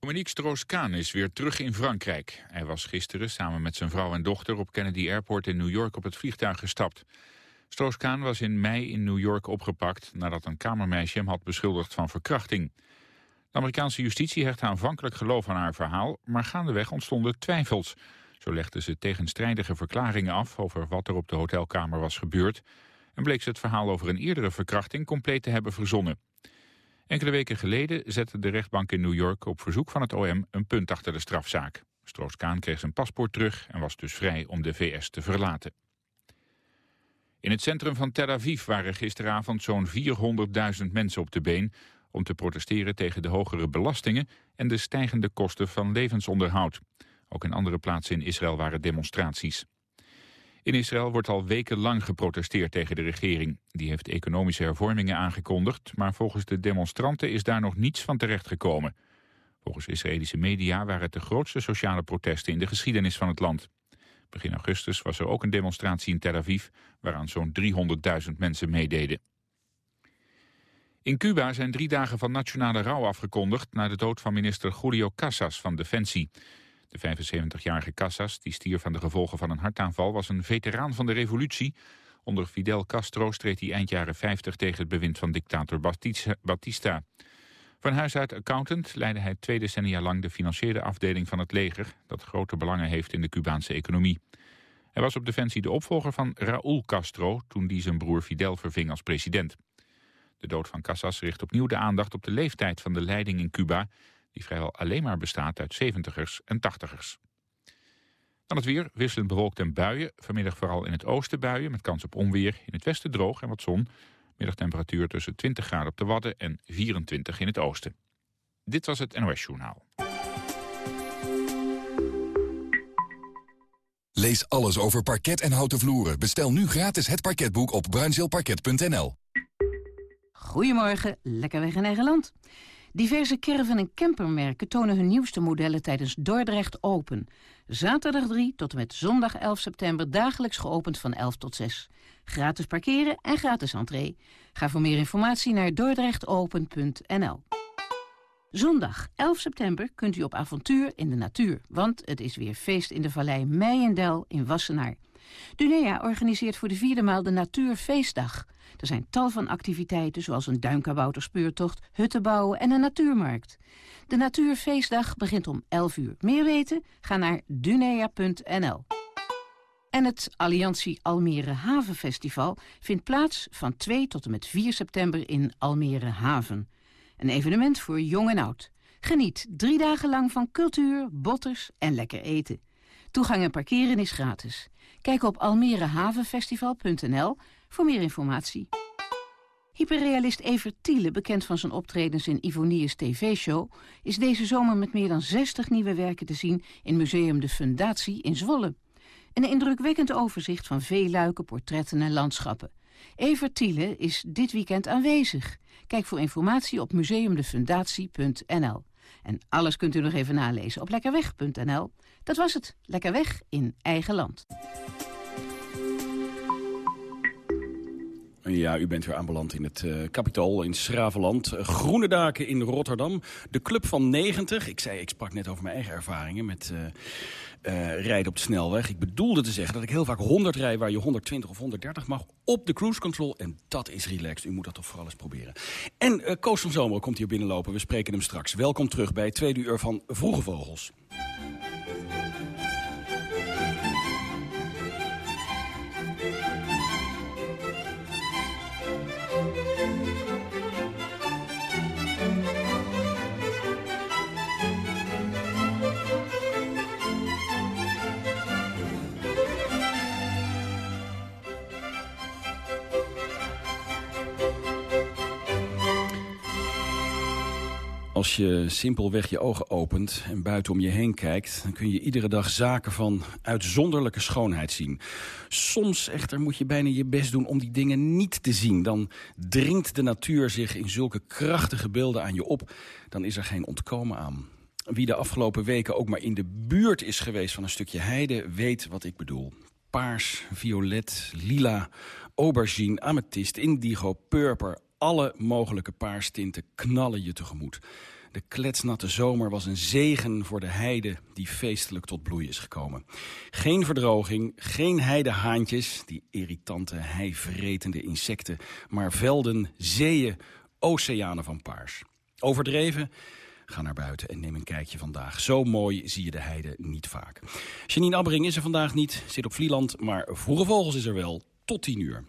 Dominique Strauss-Kaan is weer terug in Frankrijk. Hij was gisteren samen met zijn vrouw en dochter op Kennedy Airport in New York op het vliegtuig gestapt. Strauss-Kaan was in mei in New York opgepakt nadat een kamermeisje hem had beschuldigd van verkrachting. De Amerikaanse justitie hecht aanvankelijk geloof aan haar verhaal, maar gaandeweg ontstonden twijfels. Zo legde ze tegenstrijdige verklaringen af over wat er op de hotelkamer was gebeurd en bleek ze het verhaal over een eerdere verkrachting compleet te hebben verzonnen. Enkele weken geleden zette de rechtbank in New York op verzoek van het OM een punt achter de strafzaak. Stroos-Kaan kreeg zijn paspoort terug en was dus vrij om de VS te verlaten. In het centrum van Tel Aviv waren gisteravond zo'n 400.000 mensen op de been om te protesteren tegen de hogere belastingen en de stijgende kosten van levensonderhoud. Ook in andere plaatsen in Israël waren demonstraties. In Israël wordt al wekenlang geprotesteerd tegen de regering. Die heeft economische hervormingen aangekondigd, maar volgens de demonstranten is daar nog niets van terechtgekomen. Volgens Israëlische media waren het de grootste sociale protesten in de geschiedenis van het land. Begin augustus was er ook een demonstratie in Tel Aviv, waaraan zo'n 300.000 mensen meededen. In Cuba zijn drie dagen van nationale rouw afgekondigd na de dood van minister Julio Casas van Defensie. De 75-jarige Casas, die stierf van de gevolgen van een hartaanval, was een veteraan van de revolutie. Onder Fidel Castro streed hij eind jaren 50 tegen het bewind van dictator Batista. Van huis uit accountant leidde hij twee decennia lang de financiële afdeling van het leger, dat grote belangen heeft in de Cubaanse economie. Hij was op Defensie de opvolger van Raúl Castro toen die zijn broer Fidel verving als president. De dood van Casas richt opnieuw de aandacht op de leeftijd van de leiding in Cuba die vrijwel alleen maar bestaat uit 70ers en 80ers. Dan het weer, wisselend bewolkt en buien. Vanmiddag vooral in het oosten buien met kans op onweer. In het westen droog en wat zon. Middagtemperatuur tussen 20 graden op de Wadden en 24 in het oosten. Dit was het NOS Journaal. Lees alles over parket en houten vloeren. Bestel nu gratis het parketboek op bruinzeelparket.nl. Goedemorgen, lekker weg in eigen land. Diverse caravan- en campermerken tonen hun nieuwste modellen tijdens Dordrecht Open. Zaterdag 3 tot en met zondag 11 september dagelijks geopend van 11 tot 6. Gratis parkeren en gratis entree. Ga voor meer informatie naar dordrechtopen.nl. Zondag 11 september kunt u op avontuur in de natuur, want het is weer feest in de vallei Meijendel in Wassenaar. Dunea organiseert voor de vierde maal de Natuurfeestdag. Er zijn tal van activiteiten zoals een duinkabouterspeurtocht, hutten bouwen en een natuurmarkt. De Natuurfeestdag begint om 11 uur. Meer weten? Ga naar dunea.nl. En het Alliantie Almere Havenfestival vindt plaats van 2 tot en met 4 september in Almere Haven. Een evenement voor jong en oud. Geniet drie dagen lang van cultuur, botters en lekker eten. Toegang en parkeren is gratis. Kijk op almerehavenfestival.nl voor meer informatie. Hyperrealist Evert Thiele, bekend van zijn optredens in Ivoniers TV-show... is deze zomer met meer dan 60 nieuwe werken te zien in Museum de Fundatie in Zwolle. Een indrukwekkend overzicht van veeluiken, portretten en landschappen. Evert Thiele is dit weekend aanwezig. Kijk voor informatie op museumdefundatie.nl. En alles kunt u nog even nalezen op lekkerweg.nl. Dat was het. Lekker weg in eigen land. Ja, u bent weer aanbeland in het uh, in Schravenland. groene daken in Rotterdam. De Club van 90. Ik zei, ik sprak net over mijn eigen ervaringen met... Uh, uh, rijden op de snelweg. Ik bedoelde te zeggen dat ik heel vaak 100 rij waar je 120 of 130 mag op de cruise control. En dat is relaxed. U moet dat toch vooral eens proberen. En uh, Koos van Zomer komt hier binnenlopen. We spreken hem straks. Welkom terug bij het tweede uur van Vroege Vogels. Als je simpelweg je ogen opent en buiten om je heen kijkt... dan kun je iedere dag zaken van uitzonderlijke schoonheid zien. Soms echter moet je bijna je best doen om die dingen niet te zien. Dan dringt de natuur zich in zulke krachtige beelden aan je op. Dan is er geen ontkomen aan. Wie de afgelopen weken ook maar in de buurt is geweest van een stukje heide... weet wat ik bedoel. Paars, violet, lila, aubergine, amethyst, indigo, purper Alle mogelijke paarstinten knallen je tegemoet. De kletsnatte zomer was een zegen voor de heide die feestelijk tot bloei is gekomen. Geen verdroging, geen heidehaantjes, die irritante heivretende insecten... maar velden, zeeën, oceanen van paars. Overdreven? Ga naar buiten en neem een kijkje vandaag. Zo mooi zie je de heide niet vaak. Janine Abbering is er vandaag niet, zit op Vlieland... maar Vroege Vogels is er wel, tot 10 uur.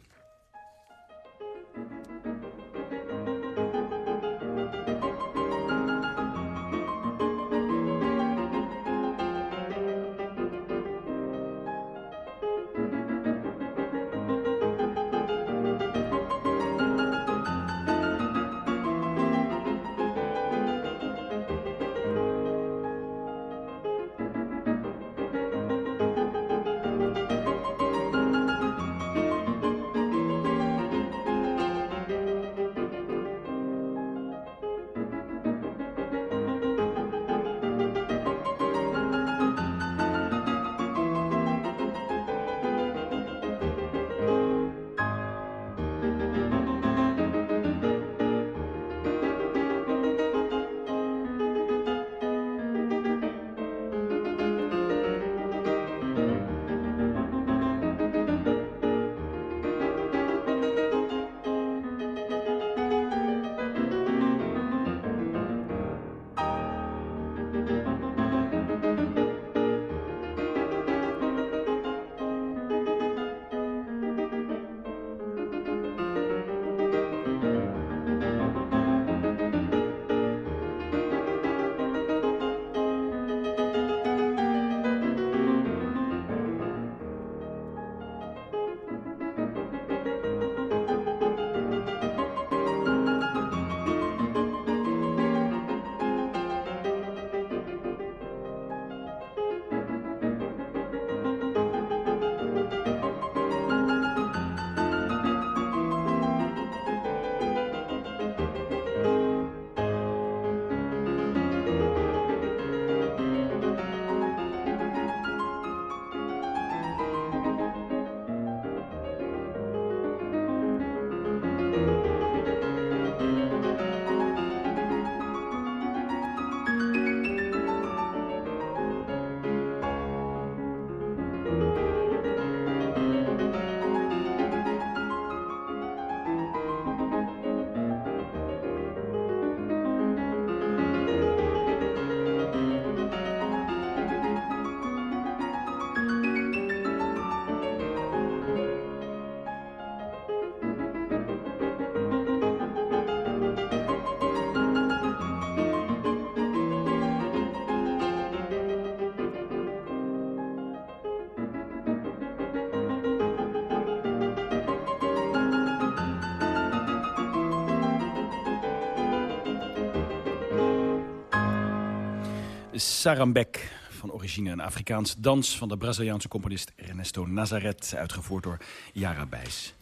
Sarambek. Van origine een Afrikaans dans van de Braziliaanse componist Ernesto Nazaret. Uitgevoerd door Yara Bijs.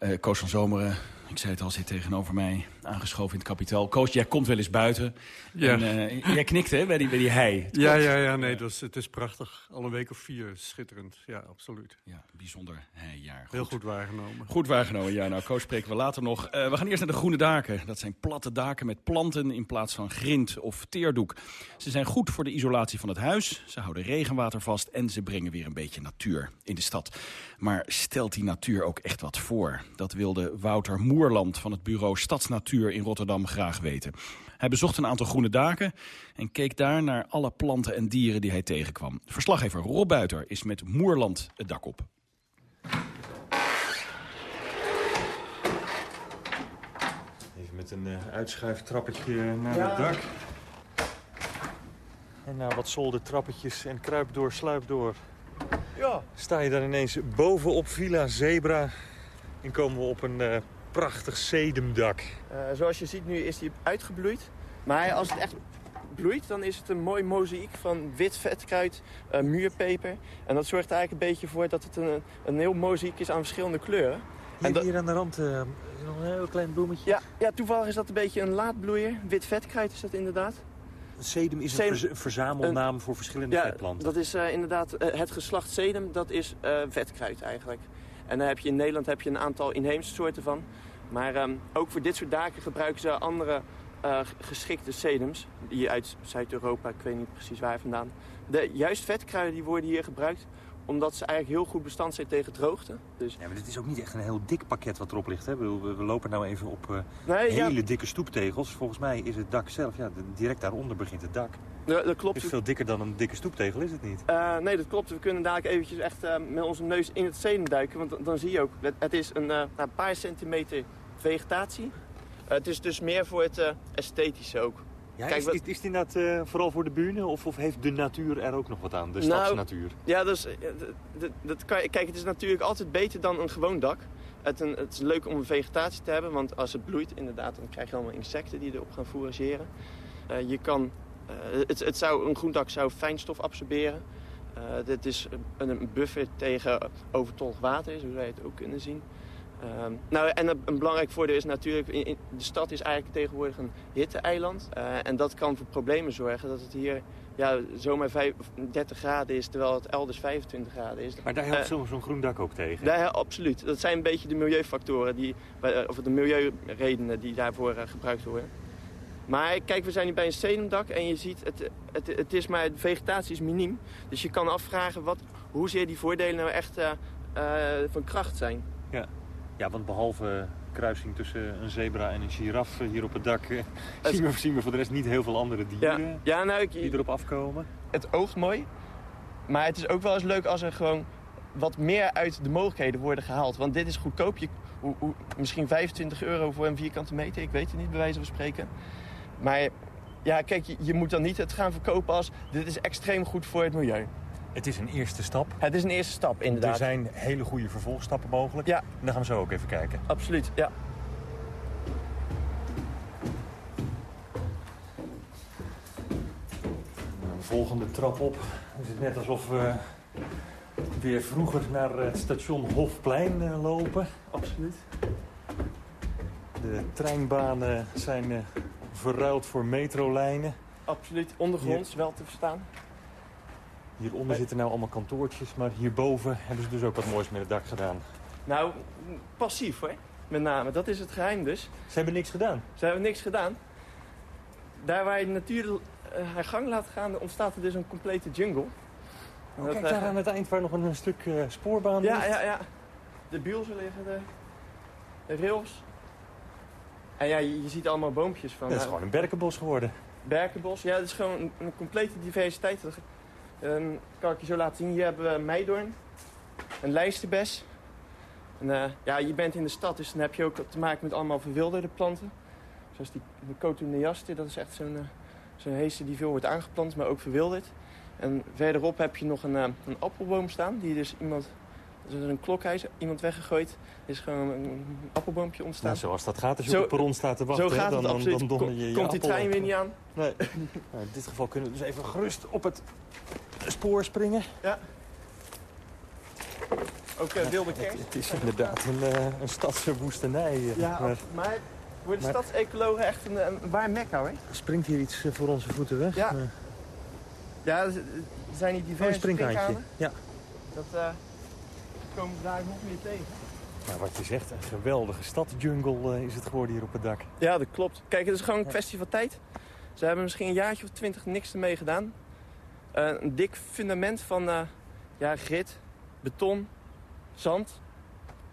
Uh, Koos van Zomeren, ik zei het al, zit tegenover mij, aangeschoven in het kapitaal. Koos, jij komt wel eens buiten. Ja. En, uh, jij knikt, hè, bij die, bij die hei. Ja, ja, ja, nee, het, was, het is prachtig. Al een week of vier, schitterend. Ja, absoluut. Ja, bijzonder heijaar. Heel goed waargenomen. Goed waargenomen, ja. Nou, Koos spreken we later nog. Uh, we gaan eerst naar de groene daken. Dat zijn platte daken met planten in plaats van grind of teerdoek. Ze zijn goed voor de isolatie van het huis. Ze houden regenwater vast en ze brengen weer een beetje natuur in de stad. Maar stelt die natuur ook echt wat voor? Dat wilde Wouter Moerland van het bureau Stadsnatuur in Rotterdam graag weten. Hij bezocht een aantal groene daken en keek daar naar alle planten en dieren die hij tegenkwam. Verslaggever Rob Buiter is met Moerland het dak op. Even met een uh, uitschuiftrappetje naar het dak. En nou wat zolder trappetjes en kruip door, sluip door. Ja. Sta je dan ineens bovenop Villa Zebra en komen we op een uh, prachtig sedumdak. Uh, zoals je ziet nu is hij uitgebloeid. Maar als het echt bloeit, dan is het een mooi mozaïek van wit vetkruid, uh, muurpeper. En dat zorgt er eigenlijk een beetje voor dat het een, een heel mozaïek is aan verschillende kleuren. Hier, en hier aan de rand uh, nog een heel klein bloemetje. Ja, ja, toevallig is dat een beetje een laatbloeier. Wit vetkruid is dat inderdaad. Sedum is een verzamelnaam voor verschillende ja, vetplanten. dat is uh, inderdaad het geslacht sedum, dat is vetkruid eigenlijk. En dan heb je in Nederland heb je een aantal inheemse soorten van. Maar ehm, ook voor dit soort daken gebruiken ze andere eh, geschikte sedums. Die uit Zuid-Europa, ik weet niet precies waar vandaan. De, juist vetkruiden die worden hier gebruikt omdat ze eigenlijk heel goed bestand zijn tegen droogte. Dus... Ja, maar dit is ook niet echt een heel dik pakket wat erop ligt. Hè? We, we lopen nou even op uh, nee, hele ja. dikke stoeptegels. Volgens mij is het dak zelf, ja, direct daaronder begint het dak. Ja, dat klopt. Het is veel dikker dan een dikke stoeptegel, is het niet? Uh, nee, dat klopt. We kunnen dadelijk eventjes echt uh, met onze neus in het sedum duiken. Want dan, dan zie je ook, het, het is een, een paar centimeter vegetatie. het is dus meer voor het esthetische ook. Ja, Kijk, is, is, is die net uh, vooral voor de bühne of, of, heeft de natuur er ook nog wat aan? De stadsnatuur? Nou, ja, dus, dat, dat kan, kijk, het is natuurlijk altijd beter dan een gewoon dak. Het, een, het is leuk om een vegetatie te hebben, want als het bloeit, inderdaad, dan krijg je allemaal insecten die erop gaan fourageren. Uh, je kan, uh, het, het zou, een groen dak zou fijnstof absorberen. dit is een, een buffer tegen overtollig water, zo zou je het ook kunnen zien. Um, nou, en een, belangrijk voordeel is natuurlijk, in, in, de stad is eigenlijk tegenwoordig een hitte-eiland. Uh, en dat kan voor problemen zorgen dat het hier ja, zomaar 30 graden is, terwijl het elders 25 graden is. Maar daar helpt uh, zo'n groen dak ook tegen? Daar, absoluut. Dat zijn een beetje de milieufactoren, die, of de milieuredenen die daarvoor uh, gebruikt worden. Maar kijk, we zijn nu bij een sedumdak en je ziet, het, het, het is maar, de vegetatie is miniem. Dus je kan afvragen wat, hoezeer die voordelen nou echt van kracht zijn. Ja. Want behalve kruising tussen een zebra en een giraf hier op het dak... Eh, zien, we, zien we voor de rest niet heel veel andere dieren ja. Ja, nou, ik, die erop afkomen. Het oogt mooi, maar het is ook wel eens leuk als er gewoon wat meer uit de mogelijkheden worden gehaald. Want dit is goedkoop. Je, hoe, hoe, misschien 25 euro voor een vierkante meter, ik weet het niet bij wijze van spreken. Maar ja, kijk, je, je moet dan niet het gaan verkopen als... dit is extreem goed voor het milieu. Het is een eerste stap. Het is een eerste stap, inderdaad. Er zijn hele goede vervolgstappen mogelijk. Ja. En gaan we zo ook even kijken. Absoluut, ja. De volgende trap op. Het is net alsof we weer vroeger naar het station Hofplein lopen. Absoluut. De treinbanen zijn verruild voor metrolijnen. Absoluut, ondergronds wel te verstaan. Hieronder zitten nou allemaal kantoortjes, maar hierboven hebben ze dus ook wat moois met het dak gedaan. Nou, passief hoor, met name. Dat is het geheim dus. Ze hebben niks gedaan? Ze hebben niks gedaan. Daar waar je de natuur uh, haar gang laat gaan, ontstaat er dus een complete jungle. Oh, kijk daar aan het eind waar nog een stuk uh, spoorbaan ja, ligt. Ja, ja, De bielsen liggen, de, de rails. En ja, je, je ziet allemaal boompjes van... Dat is gewoon een berkenbos geworden. Berkenbos, ja, het is gewoon een, een complete diversiteit. Um, kan ik je zo laten zien. Hier hebben we meidoorn, een lijsterbes. En, uh, ja, je bent in de stad, dus dan heb je ook te maken met allemaal verwilderde planten. Zoals die de cotoneaster, dat is echt zo'n uh, zo'n heester die veel wordt aangeplant, maar ook verwilderd. En verderop heb je nog een, uh, een appelboom staan, die dus iemand... Is een klokhuis, iemand weggegooid. Er is gewoon een appelboompje ontstaan. Nou, zoals dat gaat als je zo, op het perron staat te wachten. Zo gaat dan, het absoluut. Dan, dan, dan je je Komt die trein weer niet aan? Nee. nou, in dit geval kunnen we dus even gerust op het spoor springen. Ja. Ook uh, wilde kerk. Het, het, is inderdaad een, uh, een stadse woestenij. Uh, ja, maar, maar voor de stadsecologen echt een, een waar mekka hoor. Springt hier iets voor onze voeten weg? Ja. Ja, er zijn hier diverse oh. Ja. Dat komen we daar nog meer tegen. Wat je zegt, een geweldige stadjungle uh, is het geworden hier op het dak. Ja, dat klopt. Kijk, het is gewoon een kwestie van tijd. Ze hebben misschien een jaartje of twintig niks ermee gedaan. Uh, een dik fundament van uh, ja, grit, beton, zand.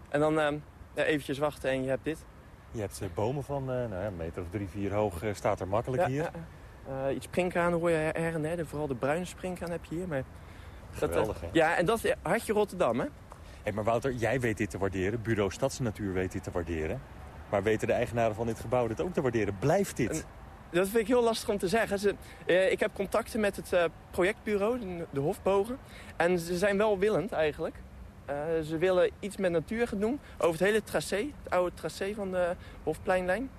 En dan uh, ja, eventjes wachten en je hebt dit. Je hebt bomen van nou ja, een meter of drie, vier hoog staat er makkelijk ja, hier. Ja, iets springkanen hoor je her en der. Vooral de bruine springkaan heb je hier. Maar Geweldig, dat, Ja, en dat is hartje Rotterdam, hè? Hey, maar Wouter, jij weet dit te waarderen. Bureau Stadsnatuur weet dit te waarderen. Maar weten de eigenaren van dit gebouw dit ook te waarderen? Blijft dit? Dat vind ik heel lastig om te zeggen. Ze, eh, ik heb contacten met het uh, projectbureau, de, Hofbogen. En ze zijn wel willend eigenlijk. Uh, ze willen iets met natuur gaan doen. Over het hele tracé, het oude tracé van de Hofpleinlijn.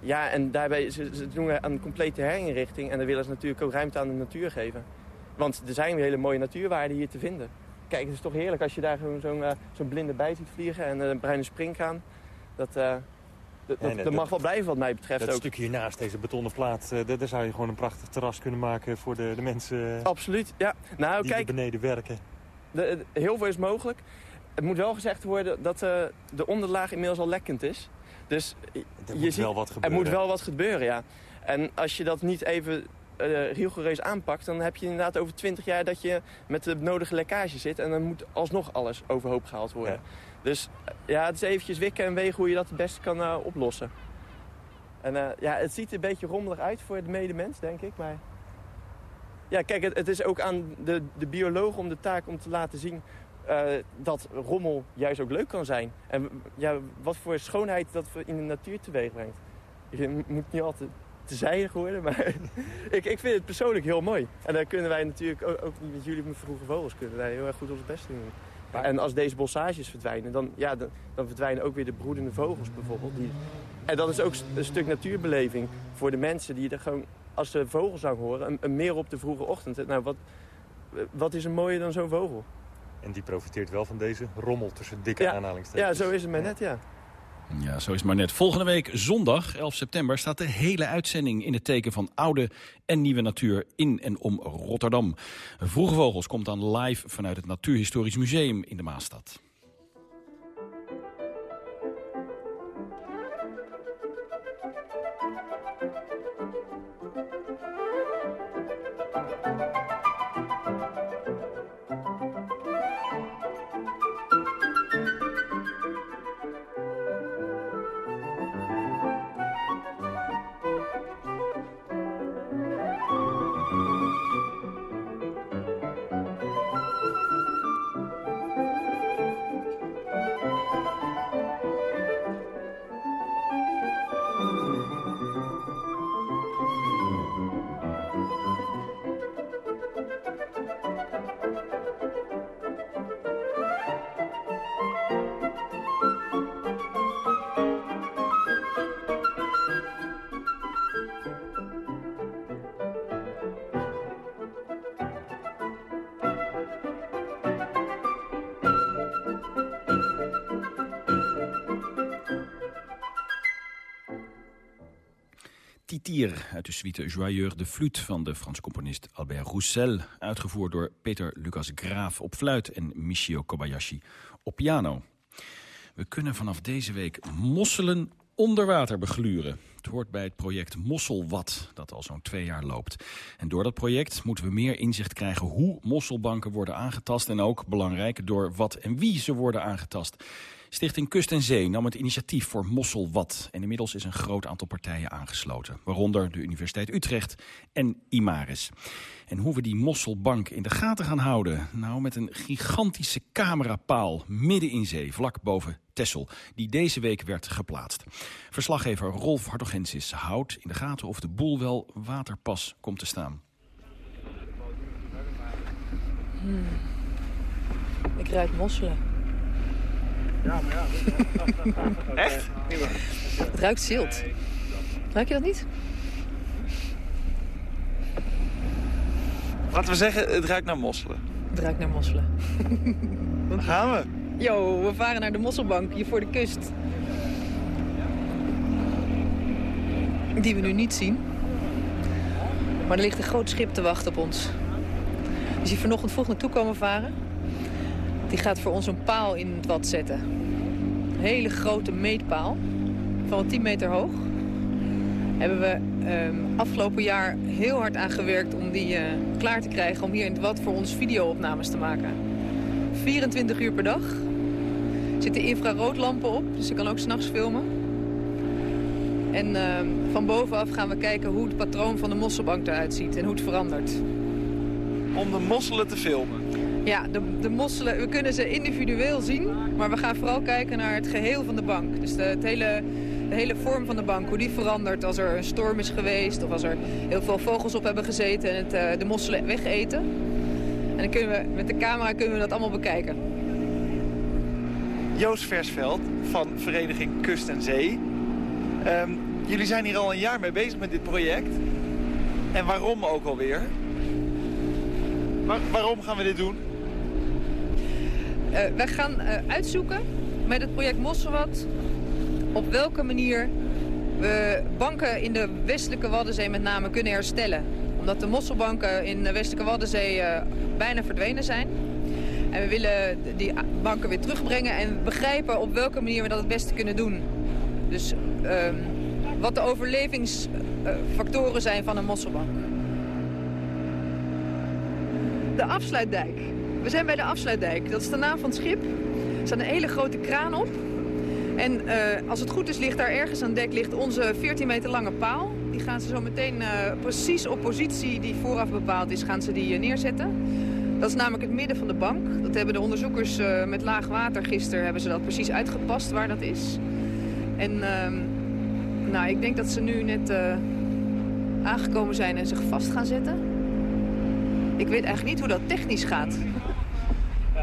ja, en daarbij ze, ze doen een complete herinrichting. En dan willen ze natuurlijk ook ruimte aan de natuur geven. Want er zijn hele mooie natuurwaarden hier te vinden. Kijk, het is toch heerlijk als je daar zo'n uh, zo blinde bij ziet vliegen en een bruine springkaan. Dat, uh, dat, dat, mag wel blijven wat mij betreft dat ook. stukje hiernaast, deze betonnen plaat, daar zou je gewoon een prachtig terras kunnen maken voor de, de mensen Absoluut, ja. Nou, die kijk, beneden werken. De, de, heel veel is mogelijk. het moet wel gezegd worden dat de onderlaag inmiddels al lekkend is. Dus er je moet ziet, wel wat er gebeuren. moet wel wat gebeuren, ja. En als je dat niet even uh, rigoureus aanpakt... dan heb je inderdaad over 20 jaar dat je met de nodige lekkage zit... en dan moet alsnog alles overhoop gehaald worden. Ja. Dus ja, het is eventjes wikken en wegen hoe je dat het beste kan uh, oplossen. En uh, ja, het ziet er een beetje rommelig uit voor de medemens, denk ik. Maar ja, kijk, het, het is ook aan de, de bioloog om de taak om te laten zien... Uh, dat rommel juist ook leuk kan zijn. En ja, wat voor schoonheid dat in de natuur teweeg brengt. Je moet niet altijd te zijdig worden, maar ik, ik vind het persoonlijk heel mooi. En daar kunnen wij natuurlijk ook, ook met jullie met vroege vogels kunnen wij heel erg goed ons best doen. En als deze bossages verdwijnen, dan, ja, dan, dan, verdwijnen ook weer de broedende vogels bijvoorbeeld. Die... En dat is ook een stuk natuurbeleving voor de mensen die er gewoon, als ze vogelzang horen, een, een meer op de vroege ochtend. Nou, wat, wat is er mooier dan zo'n vogel? En die profiteert wel van deze rommel tussen dikke ja, aanhalingstekens. Ja, zo is het maar net, ja. Ja, zo is maar net. Volgende week, zondag 11 september, staat de hele uitzending in het teken van oude en nieuwe natuur in en om Rotterdam. Vroege Vogels komt dan live vanuit het Natuurhistorisch Museum in de Maastad. Titier uit de suite Joyeur de Flûte van de Franse componist Albert Roussel. Uitgevoerd door Peter Lucas Graaf op fluit en Michio Kobayashi op piano. We kunnen vanaf deze week mosselen onder water begluren. Het hoort bij het project Mosselwat, dat al zo'n twee jaar loopt. En door dat project moeten we meer inzicht krijgen hoe mosselbanken worden aangetast... en ook, belangrijk, door wat en wie ze worden aangetast. Stichting Kust en Zee nam het initiatief voor Mosselwat. En inmiddels is een groot aantal partijen aangesloten. Waaronder de Universiteit Utrecht en Imaris. En hoe we die mosselbank in de gaten gaan houden? Nou, met een gigantische camerapaal midden in zee, vlak boven Texel. Die deze week werd geplaatst. Verslaggever Rolf Hartogensis houdt in de gaten of de boel wel waterpas komt te staan. Hmm. Ik ruik mosselen. Ja, maar ja. Echt? Het ruikt zilt. Ruik je dat niet? Laten we zeggen, het ruikt naar mosselen. Het ruikt naar mosselen. Waar gaan we? Yo, we varen naar de mosselbank hier voor de kust. Die we nu niet zien. Maar er ligt een groot schip te wachten op ons. Dus die vanochtend vroeg naartoe komen varen. Die gaat voor ons een paal in het wat zetten. Een hele grote meetpaal van 10 meter hoog. Hebben we um, afgelopen jaar heel hard aan gewerkt om die uh, klaar te krijgen... om hier in het wat voor ons videoopnames te maken. 24 uur per dag. Zitten infraroodlampen op, dus je kan ook s'nachts filmen. En uh, van bovenaf gaan we kijken hoe het patroon van de mosselbank eruit ziet en hoe het verandert. Om de mosselen te filmen? Ja, de, de mosselen, we kunnen ze individueel zien, maar we gaan vooral kijken naar het geheel van de bank. Dus de, hele, de hele vorm van de bank, hoe die verandert als er een storm is geweest... of als er heel veel vogels op hebben gezeten en het, uh, de mosselen wegeten. En dan kunnen we, met de camera kunnen we dat allemaal bekijken. Joost Versveld van Vereniging Kust en Zee. Um, jullie zijn hier al een jaar mee bezig met dit project. En waarom ook alweer? Waar, waarom gaan we dit doen? Uh, wij gaan uh, uitzoeken met het project Mosselwat op welke manier we banken in de westelijke Waddenzee met name kunnen herstellen. Omdat de mosselbanken in de westelijke Waddenzee uh, bijna verdwenen zijn. En we willen die banken weer terugbrengen en begrijpen op welke manier we dat het beste kunnen doen. Dus ehm, wat de overlevingsfactoren zijn van een mosselbank. De afsluitdijk. We zijn bij de afsluitdijk. Dat is de naam van het schip. Er staat een hele grote kraan op. En eh, als het goed is, ligt daar ergens aan dek ligt onze 14 meter lange paal. Die gaan ze zo meteen uh, precies op positie die vooraf bepaald is, gaan ze die uh, neerzetten. Dat is namelijk het midden van de bank. Dat hebben de onderzoekers met laag water gisteren hebben ze dat precies uitgepast waar dat is. En ehm, nou, ik denk dat ze nu net aangekomen zijn en zich vast gaan zetten. Ik weet eigenlijk niet hoe dat technisch gaat.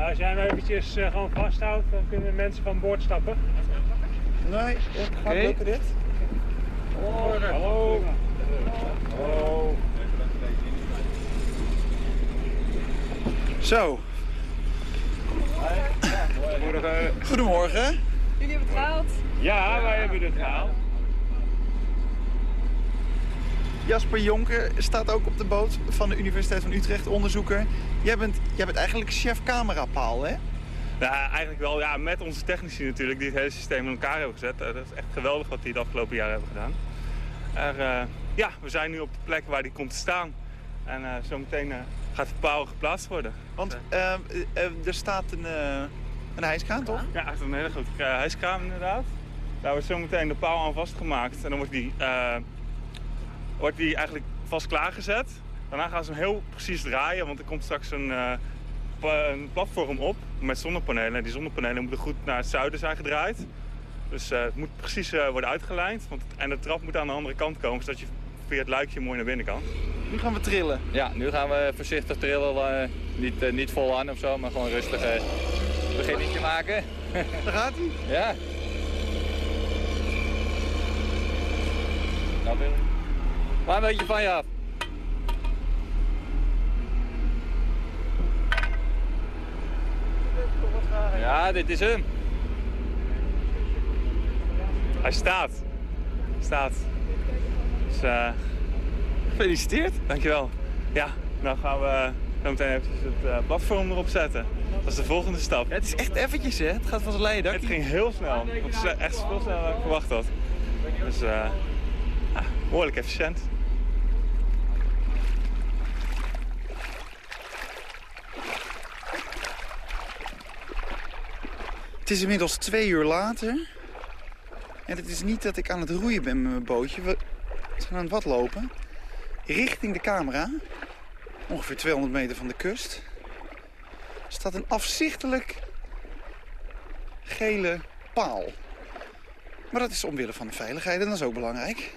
als jij hem eventjes gewoon vasthoudt, dan kunnen mensen van boord stappen. Nee, het gaat Oké. lukken dit. Hallo. Hallo. Zo. Goedemorgen. Jullie hebben het gehaald. Ja, wij hebben het gehaald. Jasper Jonker staat ook op de boot van de Universiteit van Utrecht, onderzoeker. Jij bent, jij bent eigenlijk chef camerapaal, hè? Ja, eigenlijk wel. Ja, met onze technici natuurlijk, die het hele systeem in elkaar hebben gezet. Eh, dat is echt geweldig wat die het afgelopen jaar hebben gedaan. Er, eh, ja, we zijn nu op de plek waar die komt te staan. En eh, zometeen gaat de paal geplaatst worden. Want er staat een, een hijskraan, toch? Ja, is een hele grote hijskraan inderdaad. Daar wordt zometeen de paal aan vastgemaakt. En dan wordt die, wordt die eigenlijk vast klaargezet. Daarna gaan ze hem heel precies draaien, want er komt straks een, eh, een platform op met zonnepanelen. En die zonnepanelen moeten goed naar het zuiden zijn gedraaid. Dus eh, het moet precies eh, worden uitgelijnd. Want, en de trap moet aan de andere kant komen, zodat je via het luikje mooi naar binnen kan. Nu gaan we trillen. Ja, nu gaan we voorzichtig trillen. eh, niet, niet vol aan of zo, maar gewoon rustig uh, beginnetje maken. Daar gaat hij. Ja. Nou, Willem. Maar een beetje van je af. Ja, dit is hem. Hij staat. Staat. Dus, eh, gefeliciteerd. Dankjewel. Ja, nou gaan we zo meteen eventjes het eh, platform erop zetten. Dat is de volgende stap. het is echt eventjes, hè? Het gaat van zijn leien Het ging heel snel. Het is echt veel sneller dan ik verwacht had. Dus eh ja, behoorlijk efficiënt. Het is inmiddels twee uur later. En het is niet dat ik aan het roeien ben met mijn bootje. We zijn aan het wat lopen. Richting de camera. Ongeveer 200 meter van de kust. staat een afzichtelijk gele paal. Maar dat is omwille van de veiligheid en dat is ook belangrijk.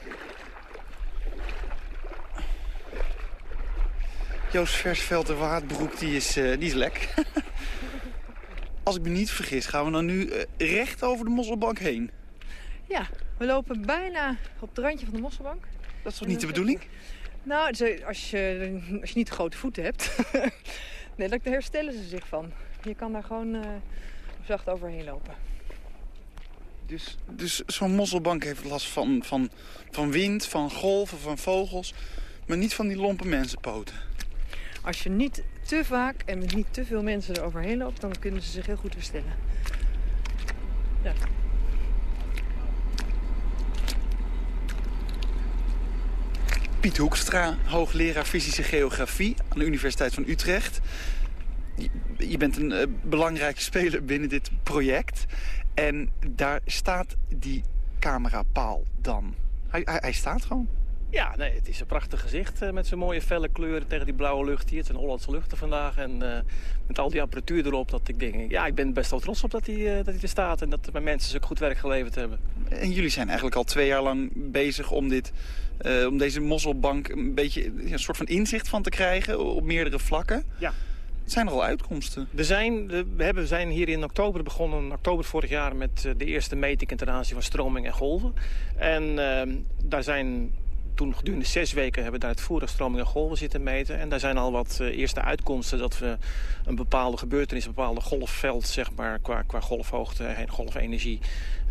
Joost Versveld de Waardbroek die is, eh, die is lek. Als ik me niet vergis gaan we dan nu eh, recht over de Mosselbank heen. Ja, we lopen bijna op het randje van de mosselbank. Dat is toch niet de bedoeling? Nou, als je, als je niet te grote voeten hebt, nee, daar herstellen ze zich van. Je kan daar gewoon eh, zacht overheen lopen. Dus, dus zo'n mosselbank heeft last van, van, van wind, van golven, van vogels. Maar niet van die lompe mensenpoten. Als je niet te vaak en met niet te veel mensen er overheen loopt, dan kunnen ze zich heel goed herstellen. Ja. Piet Hoekstra, hoogleraar fysische geografie aan de Universiteit van Utrecht. Je, je bent een eh, belangrijke speler binnen dit project. En daar staat die camerapaal dan. Hij, hij, hij staat gewoon. Ja, nee, het is een prachtig gezicht eh, met zijn mooie felle kleuren tegen die blauwe lucht hier. Het zijn Hollandse luchten vandaag en eh, met al die apparatuur erop dat ik denk... Ja, ik ben best wel trots op dat hij, eh, dat hij er staat en dat mijn mensen zulk goed werk geleverd hebben. En jullie zijn eigenlijk al twee jaar lang bezig om, dit, om deze mosselbank een beetje een soort van inzicht van te krijgen op meerdere vlakken. Ja. Zijn er al uitkomsten? Er zijn, we hebben, zijn hier in oktober begonnen, in oktober vorig jaar... met de eerste meting ten aanzien van stroming en golven. En ehm, daar zijn toen gedurende zes weken hebben we daar het voerstroming en golven zitten meten. En daar zijn al wat uh, eerste uitkomsten dat we een bepaalde gebeurtenis, een bepaalde golfveld, zeg maar, qua, qua golfhoogte en golfenergie,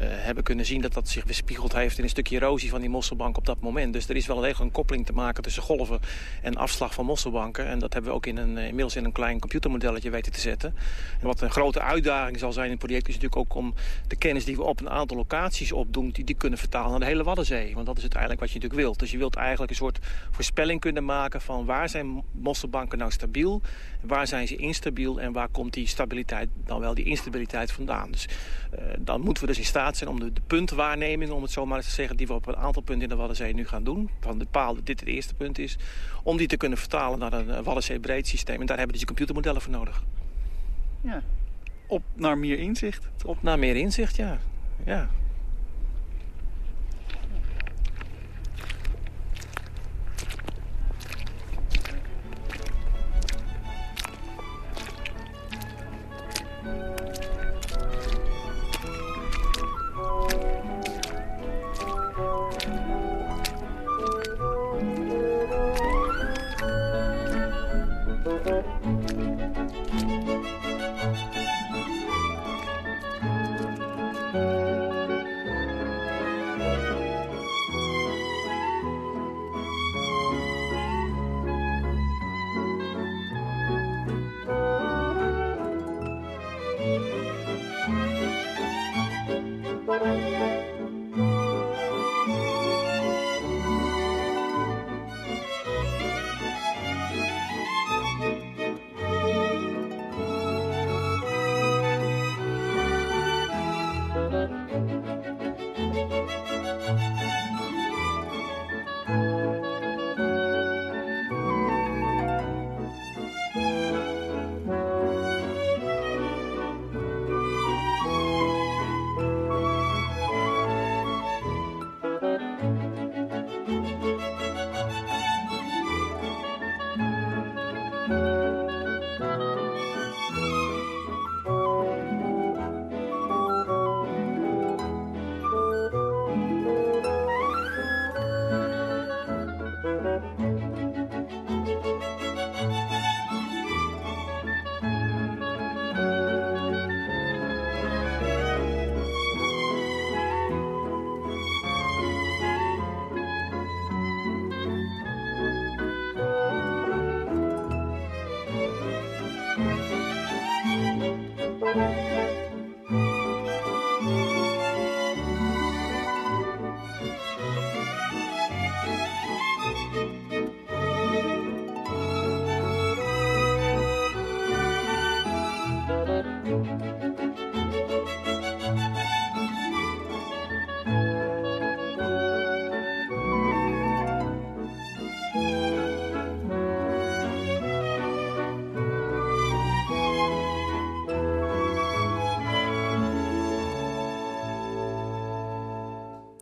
uh, hebben kunnen zien dat dat zich weerspiegeld heeft in een stukje erosie van die mosselbank op dat moment. Dus er is wel degelijk een koppeling te maken tussen golven en afslag van mosselbanken. En dat hebben we ook in een, inmiddels in een klein computermodelletje weten te zetten. En wat een grote uitdaging zal zijn in het project is natuurlijk ook om de kennis die we op een aantal locaties opdoen, die, die kunnen vertalen naar de hele Waddenzee. Want dat is uiteindelijk wat je natuurlijk wilt. Dus je wilt eigenlijk een soort voorspelling kunnen maken van waar zijn mosselbanken nou stabiel, waar zijn ze instabiel en waar komt die stabiliteit dan wel die instabiliteit vandaan. Dus uh, dan moeten we dus in staat zijn om de, de puntwaarneming, om het zo maar eens te zeggen, die we op een aantal punten in de Waddenzee nu gaan doen, van de paal dat dit het eerste punt is, om die te kunnen vertalen naar een Waddenzee breed systeem. En daar hebben we dus computermodellen voor nodig. Ja, op naar meer inzicht. Op naar meer inzicht, ja. ja.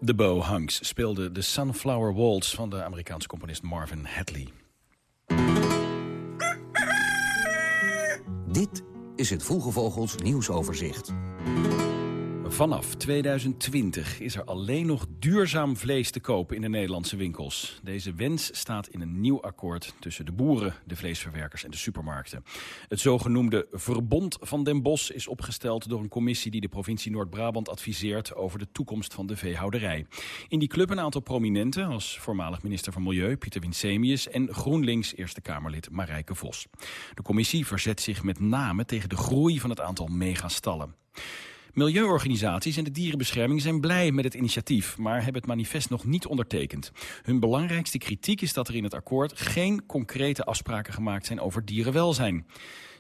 The Bow Hunks speelde de Sunflower Waltz van de Amerikaanse componist Marvin Hadley. Dit is het Vroege Vogels nieuwsoverzicht. Vanaf 2020 is er alleen nog duurzaam vlees te kopen in de Nederlandse winkels. Deze wens staat in een nieuw akkoord tussen de boeren, de vleesverwerkers en de supermarkten. Het zogenoemde Verbond van Den Bosch is opgesteld door een commissie die de provincie Noord-Brabant adviseert over de toekomst van de veehouderij. In die club een aantal prominenten als voormalig minister van Milieu Pieter Winsemius en GroenLinks Eerste Kamerlid Marijke Vos. De commissie verzet zich met name tegen de groei van het aantal megastallen. Milieuorganisaties en de dierenbescherming zijn blij met het initiatief, maar hebben het manifest nog niet ondertekend. Hun belangrijkste kritiek is dat er in het akkoord geen concrete afspraken gemaakt zijn over dierenwelzijn.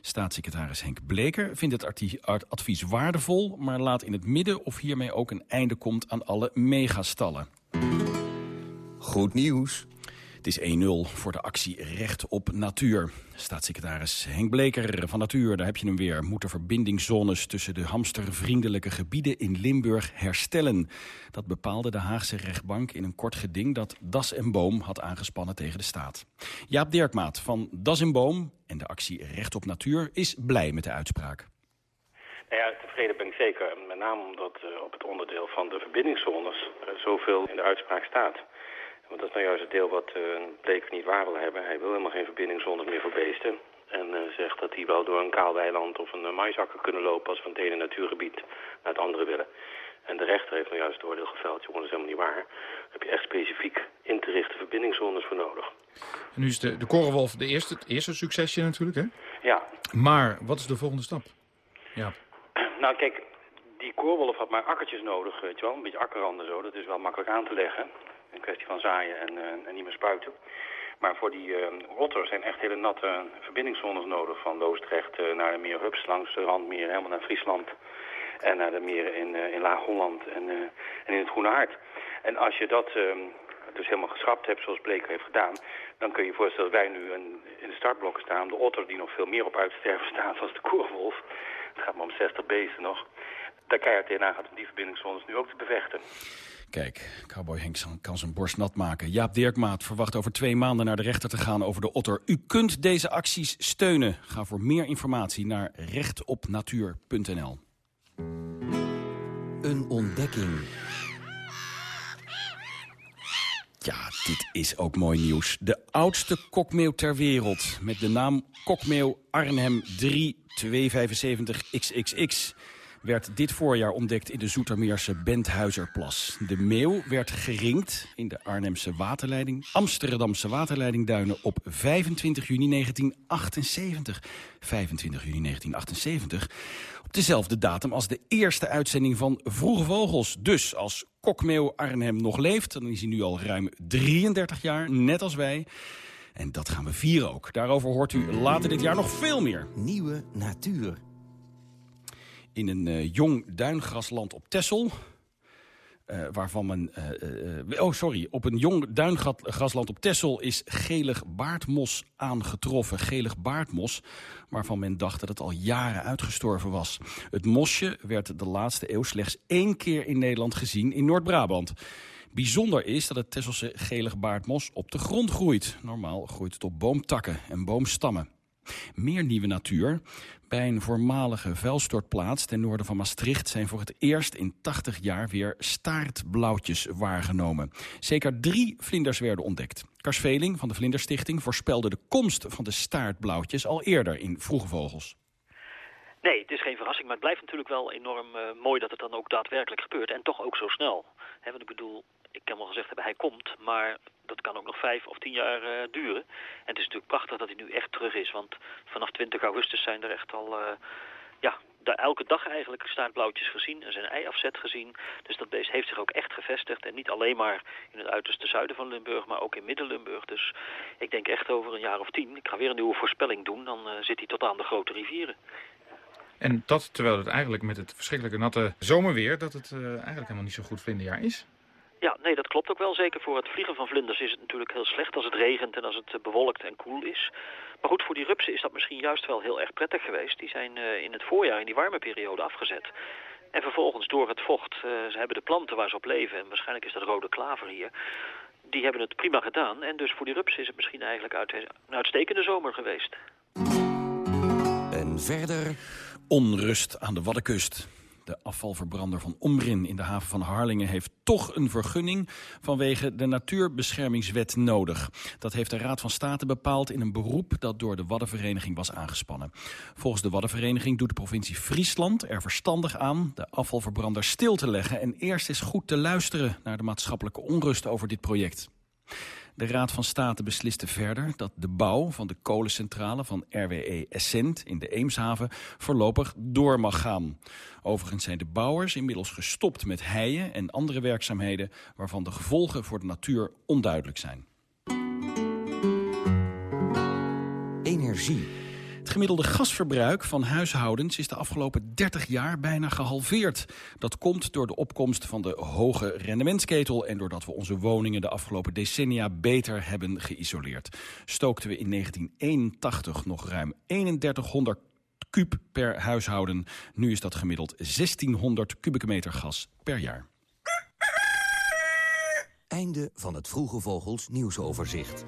Staatssecretaris Henk Bleker vindt het advies waardevol, maar laat in het midden of hiermee ook een einde komt aan alle megastallen. Goed nieuws. Het is 1-0 voor de actie Recht op Natuur. Staatssecretaris Henk Bleker van Natuur, daar heb je hem weer... moet de verbindingszones tussen de hamstervriendelijke gebieden in Limburg herstellen. Dat bepaalde de Haagse rechtbank in een kort geding... dat Das en Boom had aangespannen tegen de staat. Jaap Dirkmaat van Das en Boom en de actie Recht op Natuur... is blij met de uitspraak. Nou ja, tevreden ben ik zeker. Met name omdat uh, op het onderdeel van de verbindingszones... Uh, zoveel in de uitspraak staat. Want dat is nou juist het deel wat uh, Bleker niet waar wil hebben. Hij wil helemaal geen verbindingszones meer voor beesten. En uh, zegt dat die wel door een kaal weiland of een uh, maisakker kunnen lopen... als we van het ene natuurgebied naar het andere willen. En de rechter heeft nou juist het oordeel geveld. Jongen, dat is helemaal niet waar. Daar heb je echt specifiek in te richten verbindingszones voor nodig. En nu is de, de Korenwolf de eerste, het eerste succesje natuurlijk, hè? Ja. Maar wat is de volgende stap? Ja. Nou, kijk, die koorwolf had maar akkertjes nodig, weet je wel. Een beetje akkerranden zo. Dat is wel makkelijk aan te leggen. Een kwestie van zaaien en, uh, en niet meer spuiten. Maar voor die uh, otters zijn echt hele natte verbindingszones nodig. Van Loosdrecht uh, naar de meer Hups, langs de randmeer, helemaal naar Friesland. En naar de meren in, in Laag-Holland en, en in het Groene Hart. En als je dat dus helemaal geschrapt hebt, zoals Bleker heeft gedaan... dan kun je je voorstellen dat wij nu een, in de startblokken staan. De otter die nog veel meer op uitsterven staat als de koerwolf. Het gaat maar om 60 beesten nog. Daar keihard tegenaan gaat om die verbindingszones nu ook te bevechten. Kijk, cowboy Henk kan zijn borst nat maken. Jaap Dirkmaat verwacht over twee maanden naar de rechter te gaan over de otter. U kunt deze acties steunen. Ga voor meer informatie naar rechtopnatuur.nl. Een ontdekking. Ja, dit is ook mooi nieuws. De oudste kokmeeuw ter wereld, met de naam kokmeeuw Arnhem 3275 XXX werd dit voorjaar ontdekt in de Zoetermeerse Benthuizerplas. De meeuw werd geringd in de Arnhemse waterleiding, Amsterdamse waterleidingduinen op 25 juni 1978. 25 juni 1978. Op dezelfde datum als de eerste uitzending van Vroege Vogels. Dus als kokmeeuw Arnhem nog leeft, dan is hij nu al ruim 33 jaar, net als wij. En dat gaan we vieren ook. Daarover hoort u later dit jaar nog veel meer. Nieuwe natuur in een uh, jong duingrasland op Texel. Uh, waarvan men... Uh, oh, sorry. Op een jong duingrasland op Texel is gelig baardmos aangetroffen. Gelig baardmos, waarvan men dacht dat het al jaren uitgestorven was. Het mosje werd de laatste eeuw slechts één keer in Nederland gezien in Noord-Brabant. Bijzonder is dat het Tesselse gelig baardmos op de grond groeit. Normaal groeit het op boomtakken en boomstammen. Meer nieuwe natuur. Bij een voormalige vuilstortplaats ten noorden van Maastricht... zijn voor het eerst in 80 jaar weer staartblauwtjes waargenomen. Zeker drie vlinders werden ontdekt. Kars Veling van de Vlinderstichting voorspelde de komst van de staartblauwtjes... al eerder in Vroege Vogels. Nee, het is geen verrassing, maar het blijft natuurlijk wel enorm uh, mooi dat het dan ook daadwerkelijk gebeurt. En toch ook zo snel. Want ik bedoel, ik kan wel gezegd hebben, hij komt, maar dat kan ook nog vijf of tien jaar uh, duren. En het is natuurlijk prachtig dat hij nu echt terug is, want vanaf 20 augustus zijn er echt al... Uh, ja, daar elke dag eigenlijk staartblauwtjes gezien en zijn ei afzet gezien. Dus dat beest heeft zich ook echt gevestigd. En niet alleen maar in het uiterste zuiden van Limburg, maar ook in Midden-Limburg. Dus ik denk echt over een jaar of tien, ik ga weer een nieuwe voorspelling doen, dan uh, zit hij tot aan de grote rivieren. En dat terwijl het eigenlijk met het verschrikkelijke natte zomerweer... dat het eigenlijk helemaal niet zo goed vlinderjaar is. Ja, nee, dat klopt ook wel. Zeker voor het vliegen van vlinders is het natuurlijk heel slecht als het regent en als het bewolkt en koel is. Maar goed, voor die rupsen is dat misschien juist wel heel erg prettig geweest. Die zijn uh, in het voorjaar, in die warme periode, afgezet. En vervolgens door het vocht, uh, ze hebben de planten waar ze op leven, en waarschijnlijk is dat rode klaver hier, die hebben het prima gedaan. En dus voor die rupsen is het misschien eigenlijk uit, een uitstekende zomer geweest. En verder... Onrust aan de Waddenkust. De afvalverbrander van Omrin in de haven van Harlingen heeft toch een vergunning vanwege de Natuurbeschermingswet nodig. Dat heeft de Raad van State bepaald in een beroep dat door de Waddenvereniging was aangespannen. Volgens de Waddenvereniging doet de provincie Friesland er verstandig aan de afvalverbrander stil te leggen en eerst eens goed te luisteren naar de maatschappelijke onrust over dit project. De Raad van State besliste verder dat de bouw van de kolencentrale van RWE Essent in de Eemshaven voorlopig door mag gaan. Overigens zijn de bouwers inmiddels gestopt met heien en andere werkzaamheden waarvan de gevolgen voor de natuur onduidelijk zijn. Energie. Het gemiddelde gasverbruik van huishoudens is de afgelopen 30 jaar bijna gehalveerd. Dat komt door de opkomst van de hoge rendementsketel... en doordat we onze woningen de afgelopen decennia beter hebben geïsoleerd. Stookten we in 1981 nog ruim 3100 kub per huishouden. Nu is dat gemiddeld 1600 kubieke meter gas per jaar. Einde van het Vroege Vogels nieuwsoverzicht.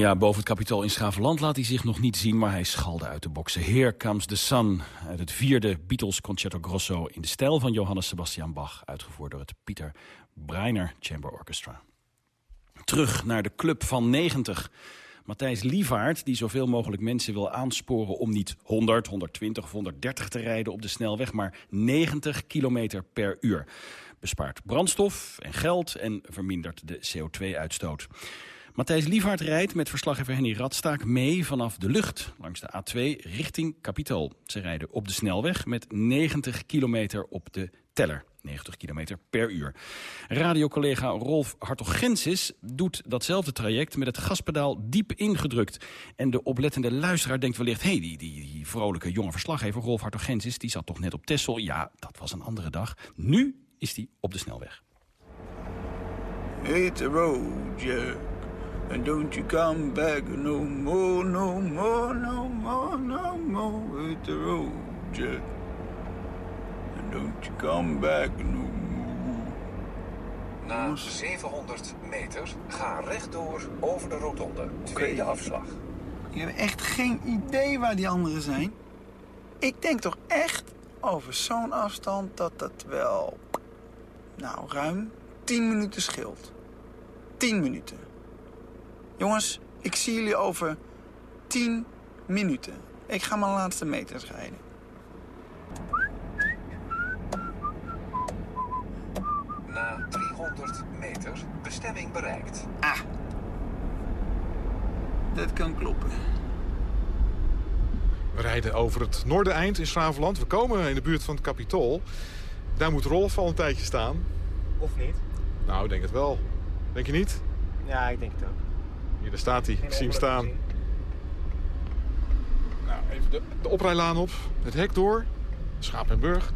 Ja, boven het kapitool in Schavenland laat hij zich nog niet zien... maar hij schalde uit de boksen. Here Comes the Sun, uit het vierde Beatles Concerto Grosso... in de stijl van Johannes Sebastian Bach... uitgevoerd door het Pieter Breiner Chamber Orchestra. Terug naar de Club van 90. Matthijs Lievaart, die zoveel mogelijk mensen wil aansporen... om niet 100, 120 of 130 te rijden op de snelweg... maar 90 kilometer per uur. Bespaart brandstof en geld en vermindert de CO2-uitstoot. Matthijs Lievard rijdt met verslaggever Henny Radstaak mee vanaf de lucht langs de A2 richting Capitool. Ze rijden op de snelweg met 90 kilometer op de teller. 90 kilometer per uur. Radiocollega Rolf Hartog-Gensis doet datzelfde traject met het gaspedaal diep ingedrukt. En de oplettende luisteraar denkt wellicht... hé, hey, die, die, die vrolijke jonge verslaggever Rolf Hartog-Gensis... die zat toch net op Tessel? Ja, dat was een andere dag. Nu is hij op de snelweg. Hit the road, Jack. And don't you come back no more, no more, no more, no more. Hit the road, Jack. And don't you come back no more. Na 700 meter ga rechtdoor over de rotonde. Tweede afslag. Ik heb echt geen idee waar die anderen zijn. Ik denk toch echt over zo'n afstand dat dat wel... Nou, ruim 10 minuten scheelt. 10 minuten. Jongens, ik zie jullie over 10 minuten. Ik ga mijn laatste meters rijden. Na 300 meter bestemming bereikt. Ah. Dat kan kloppen. We rijden over het noordeneind in Schravenland. We komen in de buurt van het Capitool. Daar moet Rolf al een tijdje staan. Of niet? Nou, ik denk het wel. Denk je niet? Ja, ik denk het ook. Hier, daar staat hij. Ik zie hem staan. Nou, even de, de oprijlaan op. Het hek door. Schaap en Burg.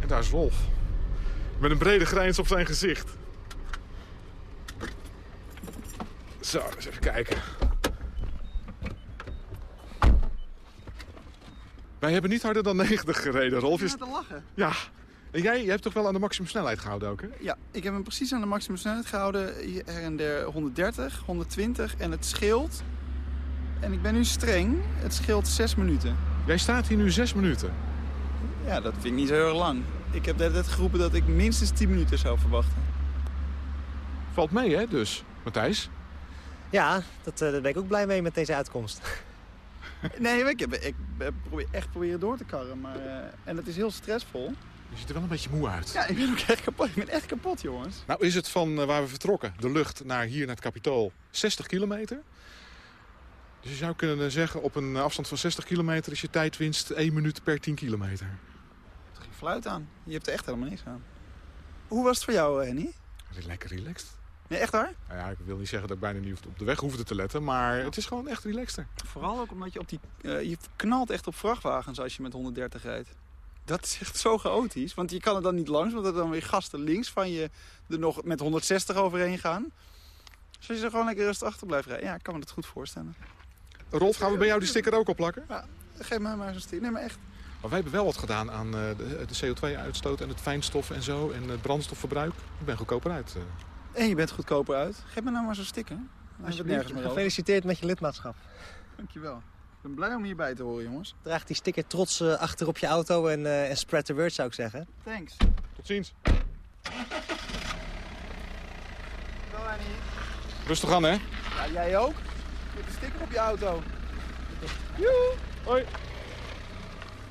En daar is Rolf. Met een brede grijns op zijn gezicht. Zo, eens even kijken. Wij hebben niet harder dan 90 gereden, Rolf. Je te lachen. Ja. En jij je hebt toch wel aan de maximum snelheid gehouden ook, hè? Ja, ik heb hem precies aan de maximum snelheid gehouden. Hier her en der 130, 120 en het scheelt. En ik ben nu streng. Het scheelt 6 minuten. Jij staat hier nu 6 minuten. Ja, dat vind ik niet zo heel lang. Ik heb net geroepen dat ik minstens 10 minuten zou verwachten. Valt mee, hè, dus, Matthijs? Ja, dat, uh, daar ben ik ook blij mee met deze uitkomst. nee, ik, heb, ik probeer echt proberen door te karren. Maar, uh, en het is heel stressvol. Je ziet er wel een beetje moe uit. Ja, ik ben ook echt kapot. Ik ben echt kapot, jongens. Nou is het van uh, waar we vertrokken, de lucht, naar hier naar het Capitool, 60 kilometer. Dus je zou kunnen zeggen, op een afstand van 60 kilometer is je tijdwinst 1 minuut per 10 kilometer. Toch geen fluit aan. Je hebt er echt helemaal niks aan. Hoe was het voor jou, Henny? Lekker relaxed. Nee, echt waar? Nou ja, ik wil niet zeggen dat ik bijna niet op de weg hoefde te letten, maar het is gewoon echt relaxter. Vooral ook omdat je op die... Uh, je knalt echt op vrachtwagens als je met 130 rijdt. Dat is echt zo chaotisch. Want je kan er dan niet langs, want er dan weer gasten links van je er nog met 160 overheen gaan. Dus als je er gewoon lekker rustig achter blijft rijden, ja, ik kan me dat goed voorstellen. Rolf, gaan we bij jou die sticker ook opplakken? Ja, geef mij maar zo'n sticker. Nee, maar echt. Maar wij hebben wel wat gedaan aan de, de CO2-uitstoot en het fijnstof en zo. En het brandstofverbruik. Ik ben goedkoper uit. En je bent goedkoper uit. Geef me nou maar zo'n sticker. Alsjeblieft, gefeliciteerd met je lidmaatschap. Dankjewel. Ik ben blij om hierbij te horen, jongens. Draag die sticker trots uh, achter op je auto en, uh, en spread the word, zou ik zeggen. Thanks. Tot ziens. Wel, Annie. Rustig aan, hè? Ja, jij ook? Met een sticker op je auto. Joe. Hoi.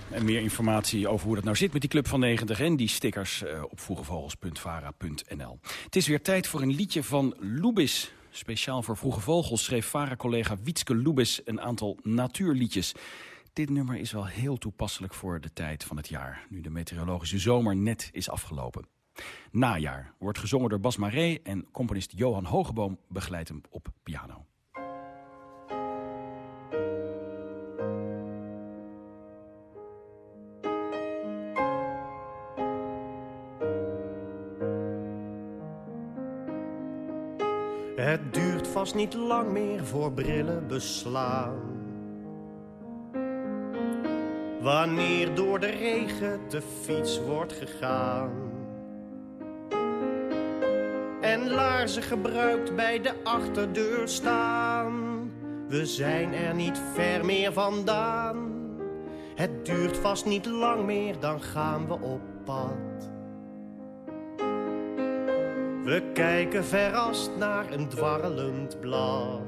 En meer informatie over hoe dat nou zit met die Club van 90 en die stickers uh, op vroegevogels.vara.nl. Het is weer tijd voor een liedje van Lubis. Speciaal voor Vroege Vogels schreef VARA-collega Wietske Lubis een aantal natuurliedjes. Dit nummer is wel heel toepasselijk voor de tijd van het jaar, nu de meteorologische zomer net is afgelopen. Najaar wordt gezongen door Bas Maré en componist Johan Hogeboom begeleidt hem op piano. Niet lang meer voor brillen beslaan. Wanneer door de regen te fiets wordt gegaan. En laarzen gebruikt bij de achterdeur staan. We zijn er niet ver meer vandaan. Het duurt vast niet lang meer, dan gaan we op pad. We kijken verrast naar een dwarrelend blad.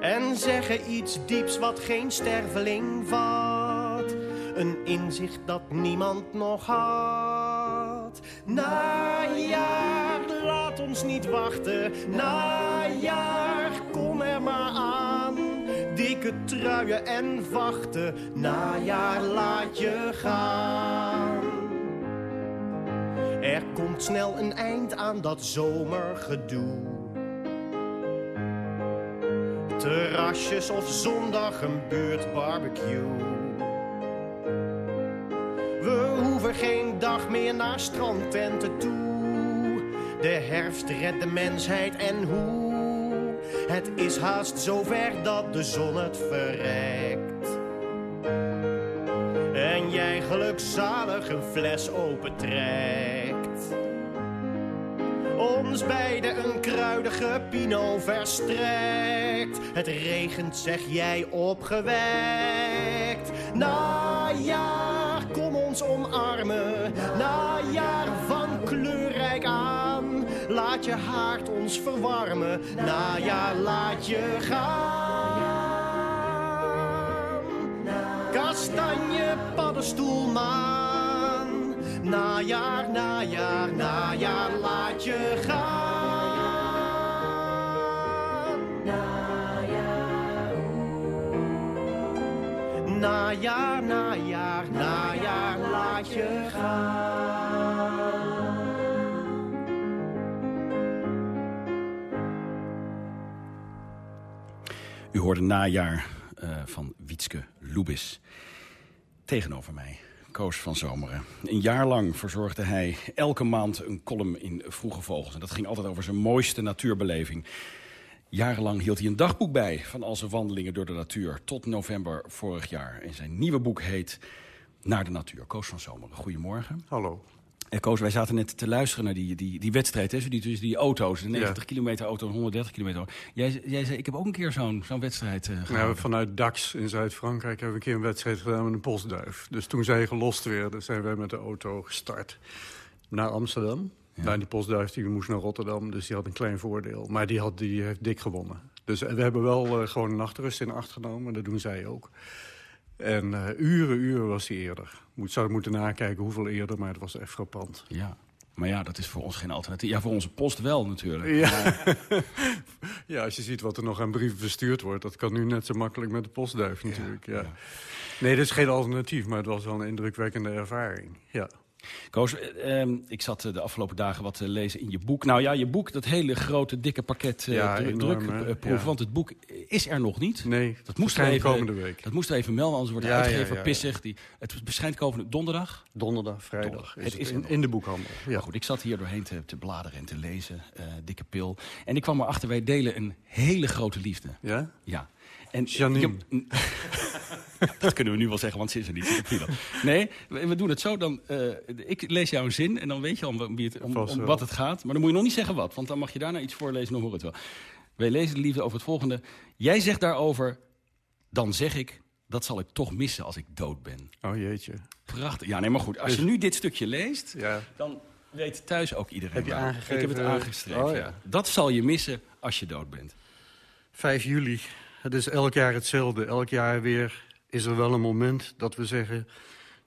En zeggen iets dieps wat geen sterveling vat. Een inzicht dat niemand nog had. Najaar, laat ons niet wachten. Najaar, kom er maar aan. Dikke truien en vachten. Najaar, laat je gaan. Er komt snel een eind aan dat zomergedoe. Terrasjes of zondag een buurtbarbecue. We hoeven geen dag meer naar strandtenten toe. De herfst redt de mensheid en hoe. Het is haast zover dat de zon het verrekt. En jij gelukzalig een fles opentrekt. Ons beiden een kruidige pinot verstrekt. Het regent, zeg jij opgewekt. Najaar, kom ons omarmen. Najaar van kleurrijk aan. Laat je haard ons verwarmen. Najaar, laat je gaan. Kastanje, paddenstoel, maan. Najaar, najaar, najaar, laat je gaan. Najaar, najaar, najaar, najaar, laat je gaan. U hoorde najaar uh, van Wietske Lubis. Tegenover mij, Koos van Zomeren. Een jaar lang verzorgde hij elke maand een column in Vroege Vogels. En dat ging altijd over zijn mooiste natuurbeleving. Jarenlang hield hij een dagboek bij van al zijn wandelingen door de natuur... tot november vorig jaar. En zijn nieuwe boek heet Naar de Natuur. Koos van Zomeren, goedemorgen. Hallo. Koos, wij zaten net te luisteren naar die, die, die wedstrijd. Hè? Die, dus die auto's, de 90 Ja. kilometer auto en 130 kilometer. Jij, jij zei, ik heb ook een keer zo'n zo'n wedstrijd uh, We hebben vanuit Dax in Zuid-Frankrijk hebben we een keer een wedstrijd gedaan met een postduif. Dus toen zij gelost werden, zijn wij met de auto gestart naar Amsterdam. Nou, die postduif die moest naar Rotterdam, dus die had een klein voordeel. Maar die, had, die heeft dik gewonnen. Dus eh, we hebben wel eh, gewoon een nachtrust in acht genomen. Dat doen zij ook. En eh, uren, uren was hij eerder. Moet, zou moeten nakijken hoeveel eerder, maar het was echt frappant. Ja. Maar ja, dat is voor ons geen alternatief. Ja, voor onze post wel natuurlijk. Ja. Maar- ja, als je ziet wat er nog aan brieven verstuurd wordt... dat kan nu net zo makkelijk met de postduif natuurlijk. Ja, Nee, dat is geen alternatief, maar het was wel een indrukwekkende ervaring. Ja. Koos, eh, ehm, ik zat eh, de afgelopen dagen wat te lezen in je boek. Nou ja, je boek, dat hele grote, dikke pakket eh Ja, drukproef. Ja. Want het boek is er nog niet. Nee, dat moest er verschijnt even, komende week. Dat moest er even melden, anders wordt de Ja, uitgever ja, ja, ja. pissig. Die, het verschijnt komende donderdag. Donderdag, vrijdag. Donderdag. Is Het het is in, de boekhandel. Ja. Goed, ik zat hier doorheen te, te bladeren en te lezen. eh, dikke pil. En ik kwam erachter, wij delen een hele grote liefde. Ja? Ja. En Janine. je- dat kunnen we nu wel zeggen, want ze is er niet. Nee, we, doen het zo. Dan, eh, ik lees jou een zin en dan weet je al om, wat het gaat. Maar dan moet je nog niet zeggen wat, want dan mag je daarna iets voorlezen, dan hoor het wel. Wij lezen de liefde over het volgende. Jij zegt daarover, dan zeg ik, dat zal ik toch missen als ik dood ben. Oh jeetje. Prachtig. Ja, nee, maar goed. Als je Dus- nu dit stukje leest, Ja. dan weet thuis ook iedereen. Heb je waarom. aangegeven- Ik heb het aangestreept, Oh, ja. ja. Dat zal je missen als je dood bent. 5 juli. Het is elk jaar hetzelfde. Elk jaar weer is er wel een moment dat we zeggen...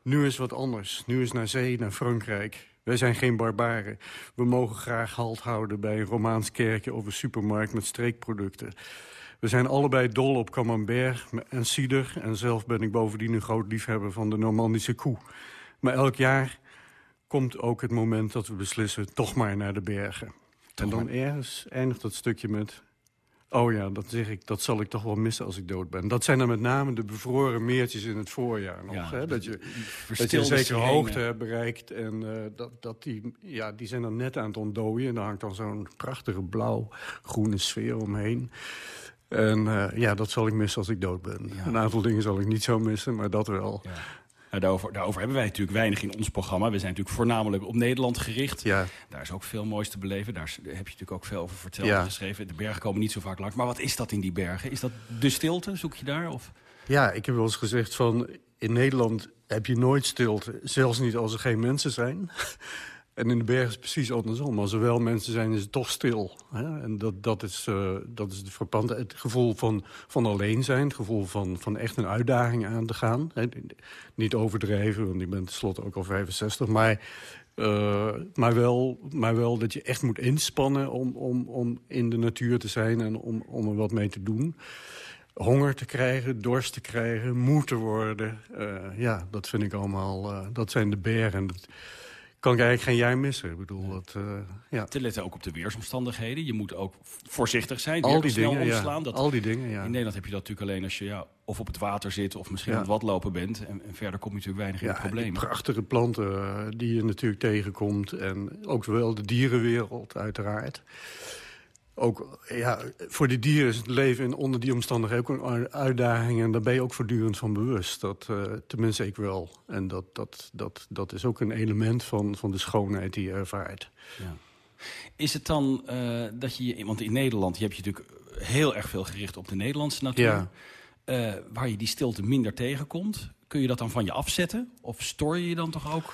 nu is wat anders. Nu is naar zee, naar Frankrijk. Wij zijn geen barbaren. We mogen graag halt houden bij een Romaans kerkje... of een supermarkt met streekproducten. We zijn allebei dol op camembert en cider. En zelf ben ik bovendien een groot liefhebber van de Normandische koe. Maar elk jaar komt ook het moment dat we beslissen... toch maar naar de bergen. en dan ergens eindigt dat stukje met... Oh ja, dat zeg ik, dat zal ik toch wel missen als ik dood ben. Dat zijn dan met name de bevroren meertjes in het voorjaar nog. Ja, hè? Dat, je, dat je een zekere hoogte hebt bereikt. En eh, dat, dat die, ja, die zijn dan net aan het ontdooien. En daar hangt dan zo'n prachtige blauw-groene sfeer omheen. En eh, ja, dat zal ik missen als ik dood ben. Een aantal dingen zal ik niet zo missen, maar dat wel. Nou, daarover, daarover hebben wij natuurlijk weinig in ons programma. We zijn natuurlijk voornamelijk op Nederland gericht. Ja. Daar is ook veel moois te beleven. Daar heb je natuurlijk ook veel over verteld Ja. en geschreven. De bergen komen niet zo vaak langs. Maar wat is dat in die bergen? Is dat de stilte? Zoek je daar? Of? Ja, ik heb wel eens gezegd van... in Nederland heb je nooit stilte. Zelfs niet als er geen mensen zijn. En in de bergen is het precies andersom. Als er wel mensen zijn, is het toch stil. Hè? En dat, dat, is, eh dat is het frappante. Het gevoel van, van alleen zijn. Het gevoel van, van echt een uitdaging aan te gaan. Hè? Niet overdrijven, want ik ben tenslotte ook al 65. Maar, eh, maar, wel, maar wel dat je echt moet inspannen om, om, om in de natuur te zijn... en om, om er wat mee te doen honger te krijgen, dorst te krijgen, moe te worden. Eh, ja, dat vind ik allemaal, dat zijn de bergen. Kan ik eigenlijk geen jaar missen. Ik bedoel, dat, eh, ja. Te letten ook op de weersomstandigheden. Je moet ook voorzichtig zijn. Al die snel dingen, ja. omslaan. Dat, Al die dingen, ja. In Nederland heb je dat natuurlijk alleen als je ja, of op het water zit... of misschien aan het watlopen bent. En, en verder kom je natuurlijk weinig in de problemen. prachtige planten eh, die je natuurlijk tegenkomt. En ook wel de dierenwereld, uiteraard. Ook, ja, voor die dieren is het leven in, onder die omstandigheden ook een uitdaging. En daar ben je ook voortdurend van bewust. Dat, eh, tenminste, ik wel. En dat, dat, dat, dat is ook een element van, van de schoonheid die je ervaart. Ja. Is het dan eh, dat je... Want in Nederland je hebt je natuurlijk heel erg veel gericht op de Nederlandse natuur. Ja. Eh, waar je die stilte minder tegenkomt. Kun je dat dan van je afzetten? Of stoor je je dan toch ook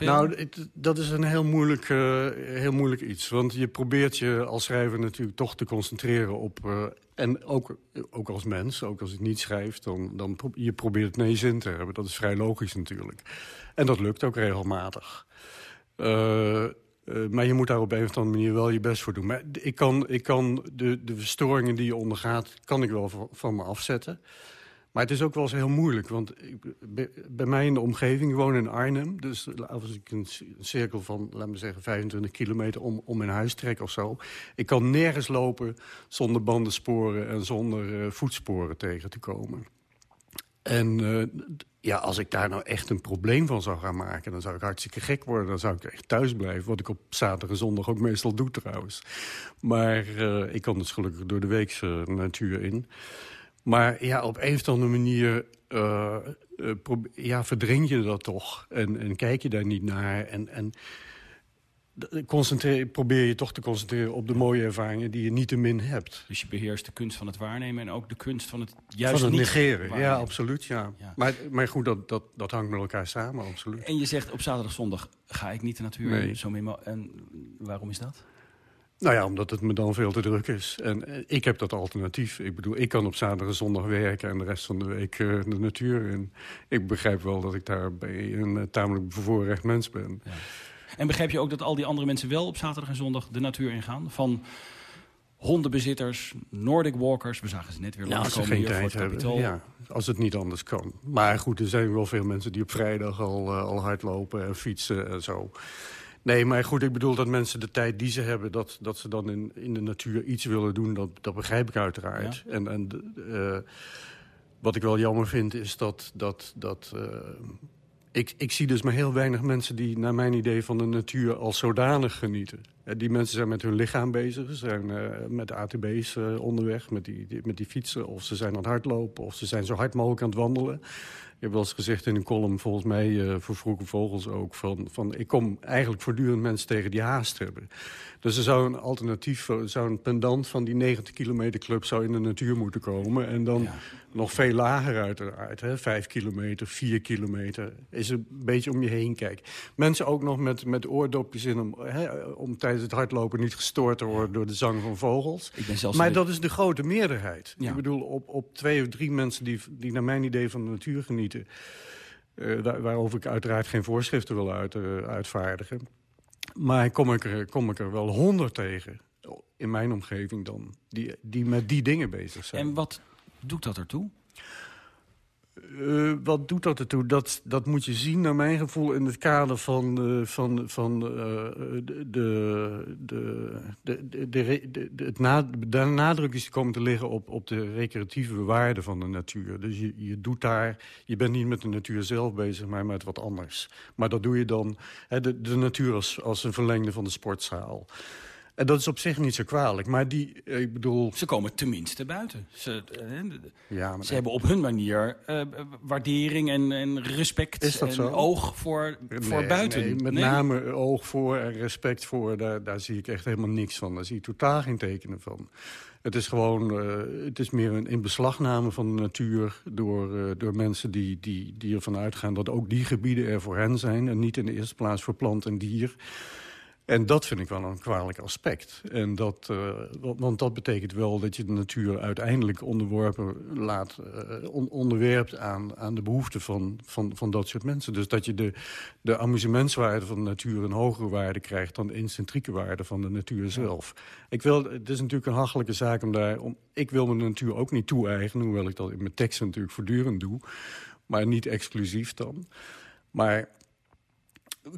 Nou, dat is een heel moeilijk, eh, heel moeilijk iets. Want je probeert je als schrijver natuurlijk toch te concentreren op... eh, en ook, ook als mens, ook als ik niet schrijf... dan, dan je probeert het je zin te hebben. Dat is vrij logisch natuurlijk. En dat lukt ook regelmatig. Eh, maar je moet daar op een of andere manier wel je best voor doen. Maar ik kan, ik kan de, de verstoringen die je ondergaat... kan ik wel van me afzetten. Maar het is ook wel eens heel moeilijk. Want ik, bij, mij in de omgeving, ik woon in Arnhem. Dus als ik een cirkel van, laten we zeggen, 25 kilometer om, om mijn huis trek of zo. Ik kan nergens lopen zonder bandensporen en zonder eh, voetsporen tegen te komen. En eh, ja, als ik daar nou echt een probleem van zou gaan maken... dan zou ik hartstikke gek worden. Dan zou ik echt thuis blijven. Wat ik op zaterdag en zondag ook meestal doe trouwens. Maar eh, ik kan dus gelukkig door de weekse natuur in. Maar ja, op een of andere manier probe- ja, verdring je dat toch. En, en kijk je daar niet naar. En, en concentreer, probeer je toch te concentreren op de mooie ervaringen... die je niet te min hebt. Dus je beheerst de kunst van het waarnemen... en ook de kunst van het juist Van het niet negeren, ja, absoluut, ja. Ja. Maar, maar goed, dat, dat, dat hangt met elkaar samen, absoluut. En je zegt op zaterdag, zondag ga ik niet de natuur Nee. zo mo- En waarom is dat? Nou ja, omdat het me dan veel te druk is. En eh, ik heb dat alternatief. Ik bedoel, ik kan op zaterdag en zondag werken... en de rest van de week eh, de natuur in. Ik begrijp wel dat ik daar bij een eh, tamelijk bevoorrecht mens ben. En begrijp je ook dat al die andere mensen wel op zaterdag en zondag de natuur ingaan? Van hondenbezitters, Nordic walkers. We zagen ze net weer Ja, als ze langskomen geen tijd het hebben. Ja, als het niet anders kan. Maar goed, er zijn wel veel mensen die op vrijdag al, eh, al hardlopen en fietsen en zo. Nee, maar goed, ik bedoel dat mensen de tijd die ze hebben... dat, dat ze dan in, in de natuur iets willen doen, dat, dat begrijp ik uiteraard. En, en eh, wat ik wel jammer vind is dat... dat, dat eh, ik, ik zie dus maar heel weinig mensen die naar mijn idee van de natuur als zodanig genieten. Eh, Die mensen zijn met hun lichaam bezig, ze zijn met ATB's onderweg, met die, die- met die fietsen. Of ze zijn aan het hardlopen, of ze zijn zo hard mogelijk aan het wandelen. Ik heb wel eens gezegd in een column, volgens mij eh, voor Vroege Vogels ook... Van, van ik kom eigenlijk voortdurend mensen tegen die haast hebben. Dus er zou een alternatief, eh, zou een pendant van die 90 kilometer club... zou in de natuur moeten komen. En dan nog veel lager uiteraard. Hè? Vijf kilometer, vier kilometer. Is een beetje om je heen kijken. Mensen ook nog met, met oordopjes in... Om, hè, om tijdens het hardlopen niet gestoord te worden door de zang van vogels. Ik ben zelfs maar dat is de grote meerderheid. Ja. Ik bedoel, op, op twee of drie mensen die, die naar mijn idee van de natuur genieten... eh, daar- waarover ik uiteraard geen voorschriften wil uit, eh, uitvaardigen. Maar kom ik, er, kom ik er wel honderd tegen, in mijn omgeving dan... die, die met die dingen bezig zijn. En wat doet dat ertoe? Eh, wat doet dat ertoe? Dat, dat moet je zien, naar mijn gevoel, in het kader van, eh, van, van eh, de, de, de, de, het na, de nadruk is komen te liggen op, op de recreatieve waarde van de natuur. Dus je, je doet daar, je bent niet met de natuur zelf bezig, maar met wat anders. Maar dat doe je dan, hè, de, de natuur als, als een verlengde van de sportzaal. En dat is op zich niet zo kwalijk. Maar die, ik bedoel... Ze komen tenminste buiten. Ze, eh, ja, ze hebben op hun manier uh, waardering en, en respect is dat en zo? oog voor, voor buiten. nee, met Nee? name oog voor en respect voor, daar, daar zie ik echt helemaal niks van. Daar zie ik totaal geen tekenen van. Het is gewoon, eh, het is meer een inbeslagname van de natuur... door, eh, door mensen die, die, die ervan uitgaan dat ook die gebieden er voor hen zijn... en niet in de eerste plaats voor plant en dier... En dat vind ik wel een kwalijk aspect. En dat, eh, want- dat betekent wel dat je de natuur uiteindelijk onderworpen laat, eh, on- onderwerpt aan, aan de behoeften van, van, van dat soort mensen. Dus dat je de, de amusementswaarde van de natuur een hogere waarde krijgt dan de intrinsieke waarde van de natuur zelf. Ik wil, het is natuurlijk een hachelijke zaak om daar, om, ik wil me de natuur ook niet toe-eigenen, hoewel ik dat in mijn teksten natuurlijk voortdurend doe. Maar niet exclusief dan. Maar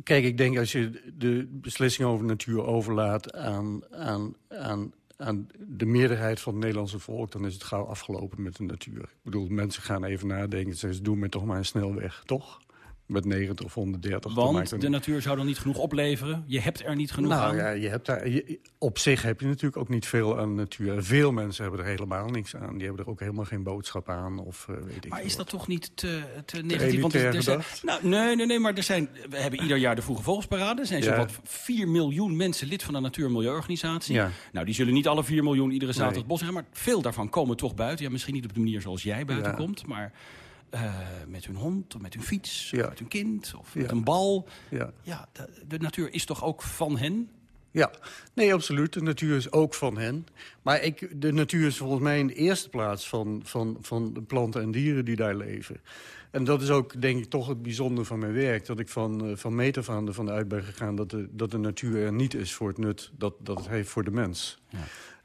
Kijk, ik denk als je de beslissing over natuur overlaat aan, aan, aan, aan de meerderheid van het Nederlandse volk... dan is het gauw afgelopen met de natuur. Ik bedoel, mensen gaan even nadenken. Ze zeggen, doe me toch maar een snelweg, toch? Met 90 of 130. dat maakt Want een- de natuur zou dan niet genoeg opleveren. Je hebt er niet genoeg nou aan. ja, je hebt daar, je- op zich heb je natuurlijk ook niet veel aan natuur. Veel mensen hebben er helemaal niks aan. Die hebben er ook helemaal geen boodschap aan. Of, eh, weet ik Maar is dat toch niet te, te negatief? Want er, er zijn, nou, nee, nee, nee, maar er zijn, we hebben ieder jaar de Vroege Vogelsparade. Er zijn Ja. zowat 4 miljoen mensen lid van de Natuur- en Milieuorganisatie. Ja. Nou, die zullen niet alle 4 miljoen iedere zaterdag Nee. het bos zijn. Maar veel daarvan komen toch buiten. Ja, misschien niet op de manier zoals jij buiten Ja. komt. Maar eh, met hun hond, of met hun fiets, Ja. of met hun kind, of Ja. met een bal. Ja. Ja, de, de natuur is toch ook van hen? Ja, nee, absoluut. De natuur is ook van hen. Maar ik, de natuur is volgens mij in de eerste plaats van, van, van de planten en dieren die daar leven. En dat is ook, denk ik, toch het bijzondere van mijn werk. Dat ik van, eh, van meet af aan ervan uit ben gegaan dat de, dat de natuur er niet is voor het nut dat, dat het heeft voor de mens.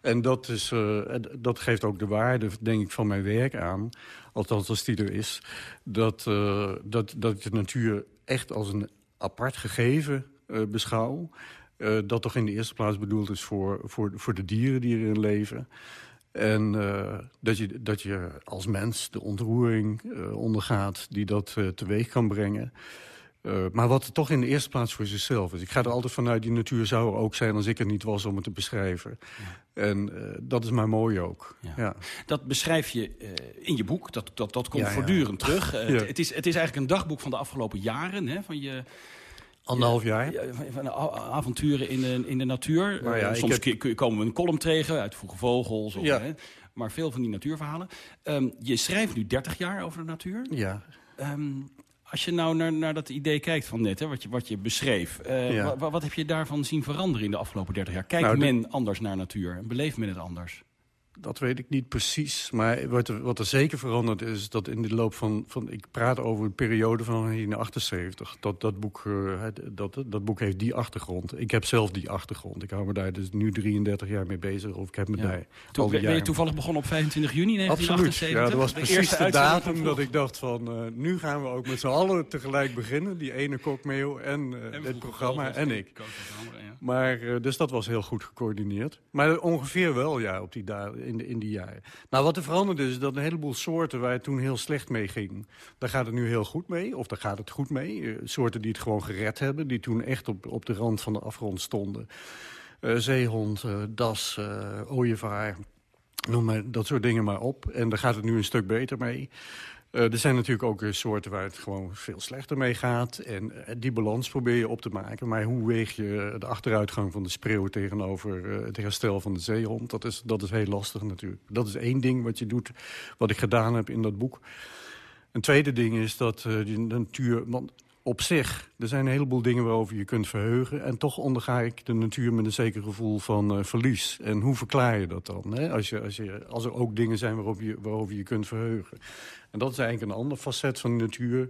En dat, is, eh, dat geeft ook de waarde, denk ik, van mijn werk aan. Althans, als die er is. Dat, eh, dat, dat ik de natuur echt als een apart gegeven eh, beschouw. dat toch in de eerste plaats bedoeld is voor, voor, voor de dieren die erin leven. En dat, je, dat je als mens de ontroering ondergaat die dat teweeg kan brengen. Eh, maar wat toch in de eerste plaats voor zichzelf is. Ik ga er altijd vanuit, die natuur zou er ook zijn als ik er niet was om het te beschrijven. En eh, dat is maar mooi ook. Ja. Dat beschrijf je eh, in je boek. Dat, dat, dat komt Ja, voortdurend terug. Het, het, is, het is eigenlijk een dagboek van de afgelopen jaren. Hè, van je, Anderhalf jaar. Ja, van- avonturen in de, in de natuur. Nou ja, soms heb- komen we een column tegen uit Vroege Vogels. Of, Ja. hè, maar veel van die natuurverhalen. Ehm, je schrijft nu 30 jaar over de natuur. Ja. Ehm, als je nou naar, naar dat idee kijkt van net, hè, wat, je, wat je beschreef. eh, Ja. wat heb je daarvan zien veranderen in de afgelopen 30 jaar? Kijkt Nou, men anders naar natuur? En beleeft men het anders? Dat weet ik niet precies. Maar wat er, wat er zeker veranderd is, dat in de loop van... van ik praat over een periode van 1978. Dat, dat, boek, eh, dat, dat boek heeft die achtergrond. Ik heb zelf die achtergrond. Ik hou me daar dus nu 33 jaar mee bezig. Of ik heb me Ja. daar Toen, al die ben je toevallig begonnen op 25 juni Absoluut. 1978? Ja, dat was De precies de datum dat ik dacht van... eh, nu gaan we ook met z'n allen tegelijk beginnen. Die ene kokmeeuw en, dit programma en ik. Maar, dus dat was heel goed gecoördineerd. Maar ongeveer wel, ja, op die da- in, de, in die jaren. Nou, wat er veranderd is, dat een heleboel soorten waar het toen heel slecht mee ging... daar gaat het nu heel goed mee, of daar gaat het goed mee. Eh, soorten die het gewoon gered hebben, die toen echt op, op de rand van de afgrond stonden. Eh, zeehond, eh, das, eh ooievaar, noem maar dat soort dingen maar op. En daar gaat het nu een stuk beter mee. Eh, er zijn natuurlijk ook eh, soorten waar het gewoon veel slechter mee gaat. En eh, die balans probeer je op te maken. Maar hoe weeg je de achteruitgang van de spreeuw tegenover het herstel van de zeehond? Dat is, dat is heel lastig natuurlijk. Dat is één ding wat je doet, wat ik gedaan heb in dat boek. Een tweede ding is dat eh, die natuur... Want op zich, er zijn een heleboel dingen waarover je kunt verheugen. En toch onderga ik de natuur met een zeker gevoel van verlies. En hoe verklaar je dat dan? Hè? Als, je, als, je, als er ook dingen zijn waarop je, waarover je kunt verheugen. En dat is eigenlijk een ander facet van de natuur.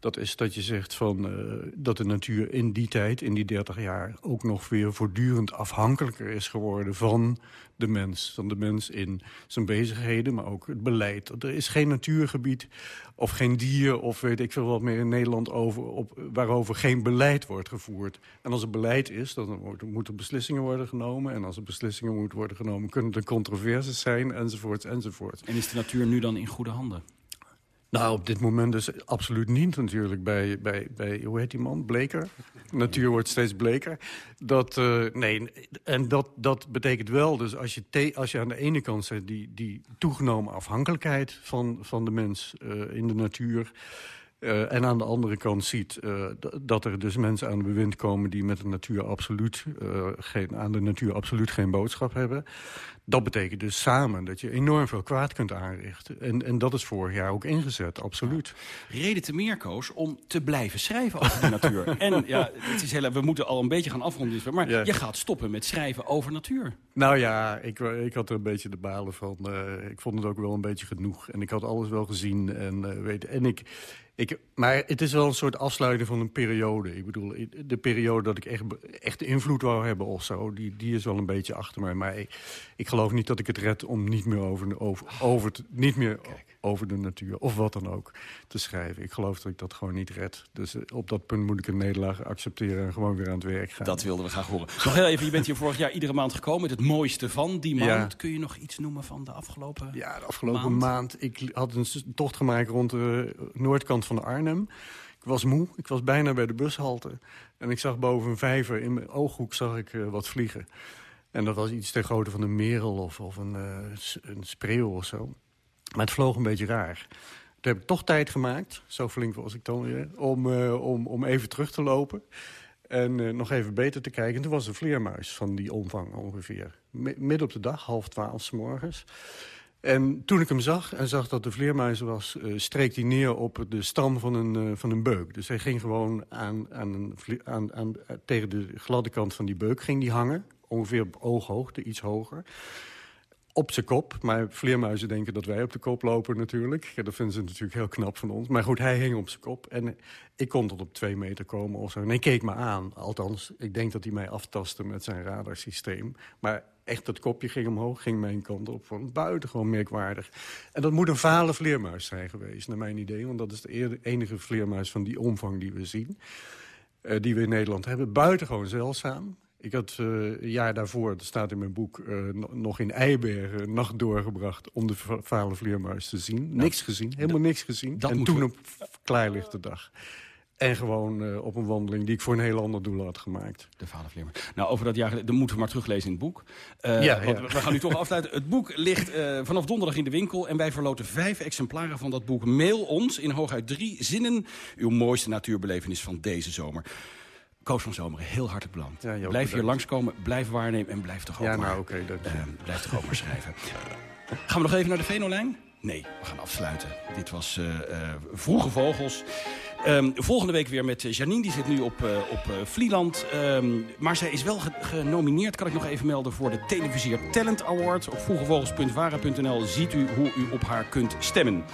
Dat is dat je zegt van, eh, dat de natuur in die tijd, in die 30 jaar... ook nog weer voortdurend afhankelijker is geworden van de mens. Van de mens in zijn bezigheden, maar ook het beleid. Er is geen natuurgebied of geen dier of weet ik veel wat meer in Nederland... Over, op, waarover geen beleid wordt gevoerd. En als er beleid is, dan moeten beslissingen worden genomen. En als er beslissingen moeten worden genomen... kunnen er controversies zijn, enzovoort, enzovoort. En is de natuur nu dan in goede handen? Nou, op dit moment dus absoluut niet natuurlijk bij, bij, bij hoe heet die man, Bleker? natuur wordt steeds bleker. Dat, uh, nee, en dat, dat betekent wel, dus als je, te, als je aan de ene kant zegt... die, die toegenomen afhankelijkheid van, van de mens uh, in de natuur... Uh, en aan de andere kant ziet uh, dat er dus mensen aan de bewind komen... die met de natuur absoluut, uh, geen, aan de natuur absoluut geen boodschap hebben. Dat betekent dus samen dat je enorm veel kwaad kunt aanrichten. En, en dat is vorig jaar ook ingezet, absoluut. Reden te meer, Koos, om te blijven schrijven over de natuur. en ja, het is heel, we moeten al een beetje gaan afronden. Maar ja. je gaat stoppen met schrijven over natuur. Nou ja, ik, ik had er een beetje de balen van. ik vond het ook wel een beetje genoeg. En ik had alles wel gezien. En, weet, en ik... Ik, maar het is wel een soort afsluiting van een periode. Ik bedoel, de periode dat ik echt, echt invloed wou hebben of zo... Die, die is wel een beetje achter mij. Maar ik, ik geloof niet dat ik het red om niet meer over, over, over, niet meer over de natuur... of wat dan ook, te schrijven. Ik geloof dat ik dat gewoon niet red. Dus op dat punt moet ik een nederlaag accepteren... en gewoon weer aan het werk gaan. Dat wilden we graag horen. Nog heel even, je bent hier vorig jaar iedere maand gekomen... met het mooiste van die maand. Ja. Kun je nog iets noemen van de afgelopen Ja, de afgelopen maand. Ik had een tocht gemaakt rond de noordkant van Arnhem. Ik was moe, ik was bijna bij de bushalte. En ik zag boven een vijver, in mijn ooghoek zag ik uh, wat vliegen. En dat was iets ter grootte van een merel of, of een, uh, een spreeuw of zo. Maar het vloog een beetje raar. Toen heb ik toch tijd gemaakt, zo flink was ik dan weer... om, uh, om, om even terug te lopen en nog even beter te kijken. En toen was een vleermuis van die omvang ongeveer. midden op de dag, half twaalf s morgens... En toen ik hem zag en zag dat de vleermuis was... Uh, streek hij neer op de stam van een, uh, van een beuk. Dus hij ging gewoon aan, aan, aan, aan, tegen de gladde kant van die beuk ging die hangen. Ongeveer op ooghoogte, iets hoger. Op zijn kop. Maar vleermuizen denken dat wij op de kop lopen natuurlijk. Dat vinden ze natuurlijk heel knap van ons. Maar goed, hij hing op zijn kop. En ik kon tot op twee meter komen of zo. En hij keek me aan. Althans, ik denk dat hij mij aftastte met zijn radarsysteem. Maar echt dat kopje ging omhoog, ging mijn kant op. Van buitengewoon merkwaardig. En dat moet een vale vleermuis zijn geweest, naar mijn idee. Want dat is de enige vleermuis van die omvang die we zien. Uh, die we in Nederland hebben. Buitengewoon zeldzaam. Ik had uh, een jaar daarvoor, dat staat in mijn boek... Uh, nog in Eibergen een nacht doorgebracht om de vale vleermuis te zien. Nou, niks gezien, helemaal niks gezien. En toen op klaarlichte dag. En gewoon uh, op een wandeling die ik voor een heel ander doel had gemaakt. De Vadervleermuis. Nou, over dat jaar, dat moeten we maar teruglezen in het boek. Uh, ja, we gaan nu toch afsluiten. Het boek ligt uh, vanaf donderdag in de winkel. En wij verloten vijf exemplaren van dat boek. Mail ons in hooguit drie zinnen uw mooiste natuurbelevenis van deze zomer. Koos van Zomeren, heel hartelijk bedankt. Ja, blijf bedankt. hier langskomen, blijf waarnemen en blijf toch ook ja, nou, okay, blijf toch ook maar schrijven. Gaan we nog even naar de Venolijn? Nee, we gaan afsluiten. Dit was Vroege Vogels. Um, volgende week weer met Janine, die zit nu op, uh, op Vlieland. Um, maar zij is wel ge genomineerd, kan ik nog even melden... voor de Televisier Talent Award. Op vroegevogels.vara.nl ziet u hoe u op haar kunt stemmen.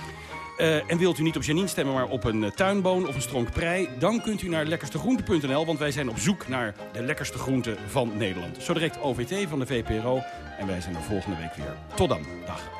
Uh, en wilt u niet op Janine stemmen, maar op een tuinboon of een stronk prei... dan kunt u naar lekkerstegroente.nl, want wij zijn op zoek naar de lekkerste groenten van Nederland. Zo direct OVT van de VPRO en wij zijn er volgende week weer. Tot dan. Dag.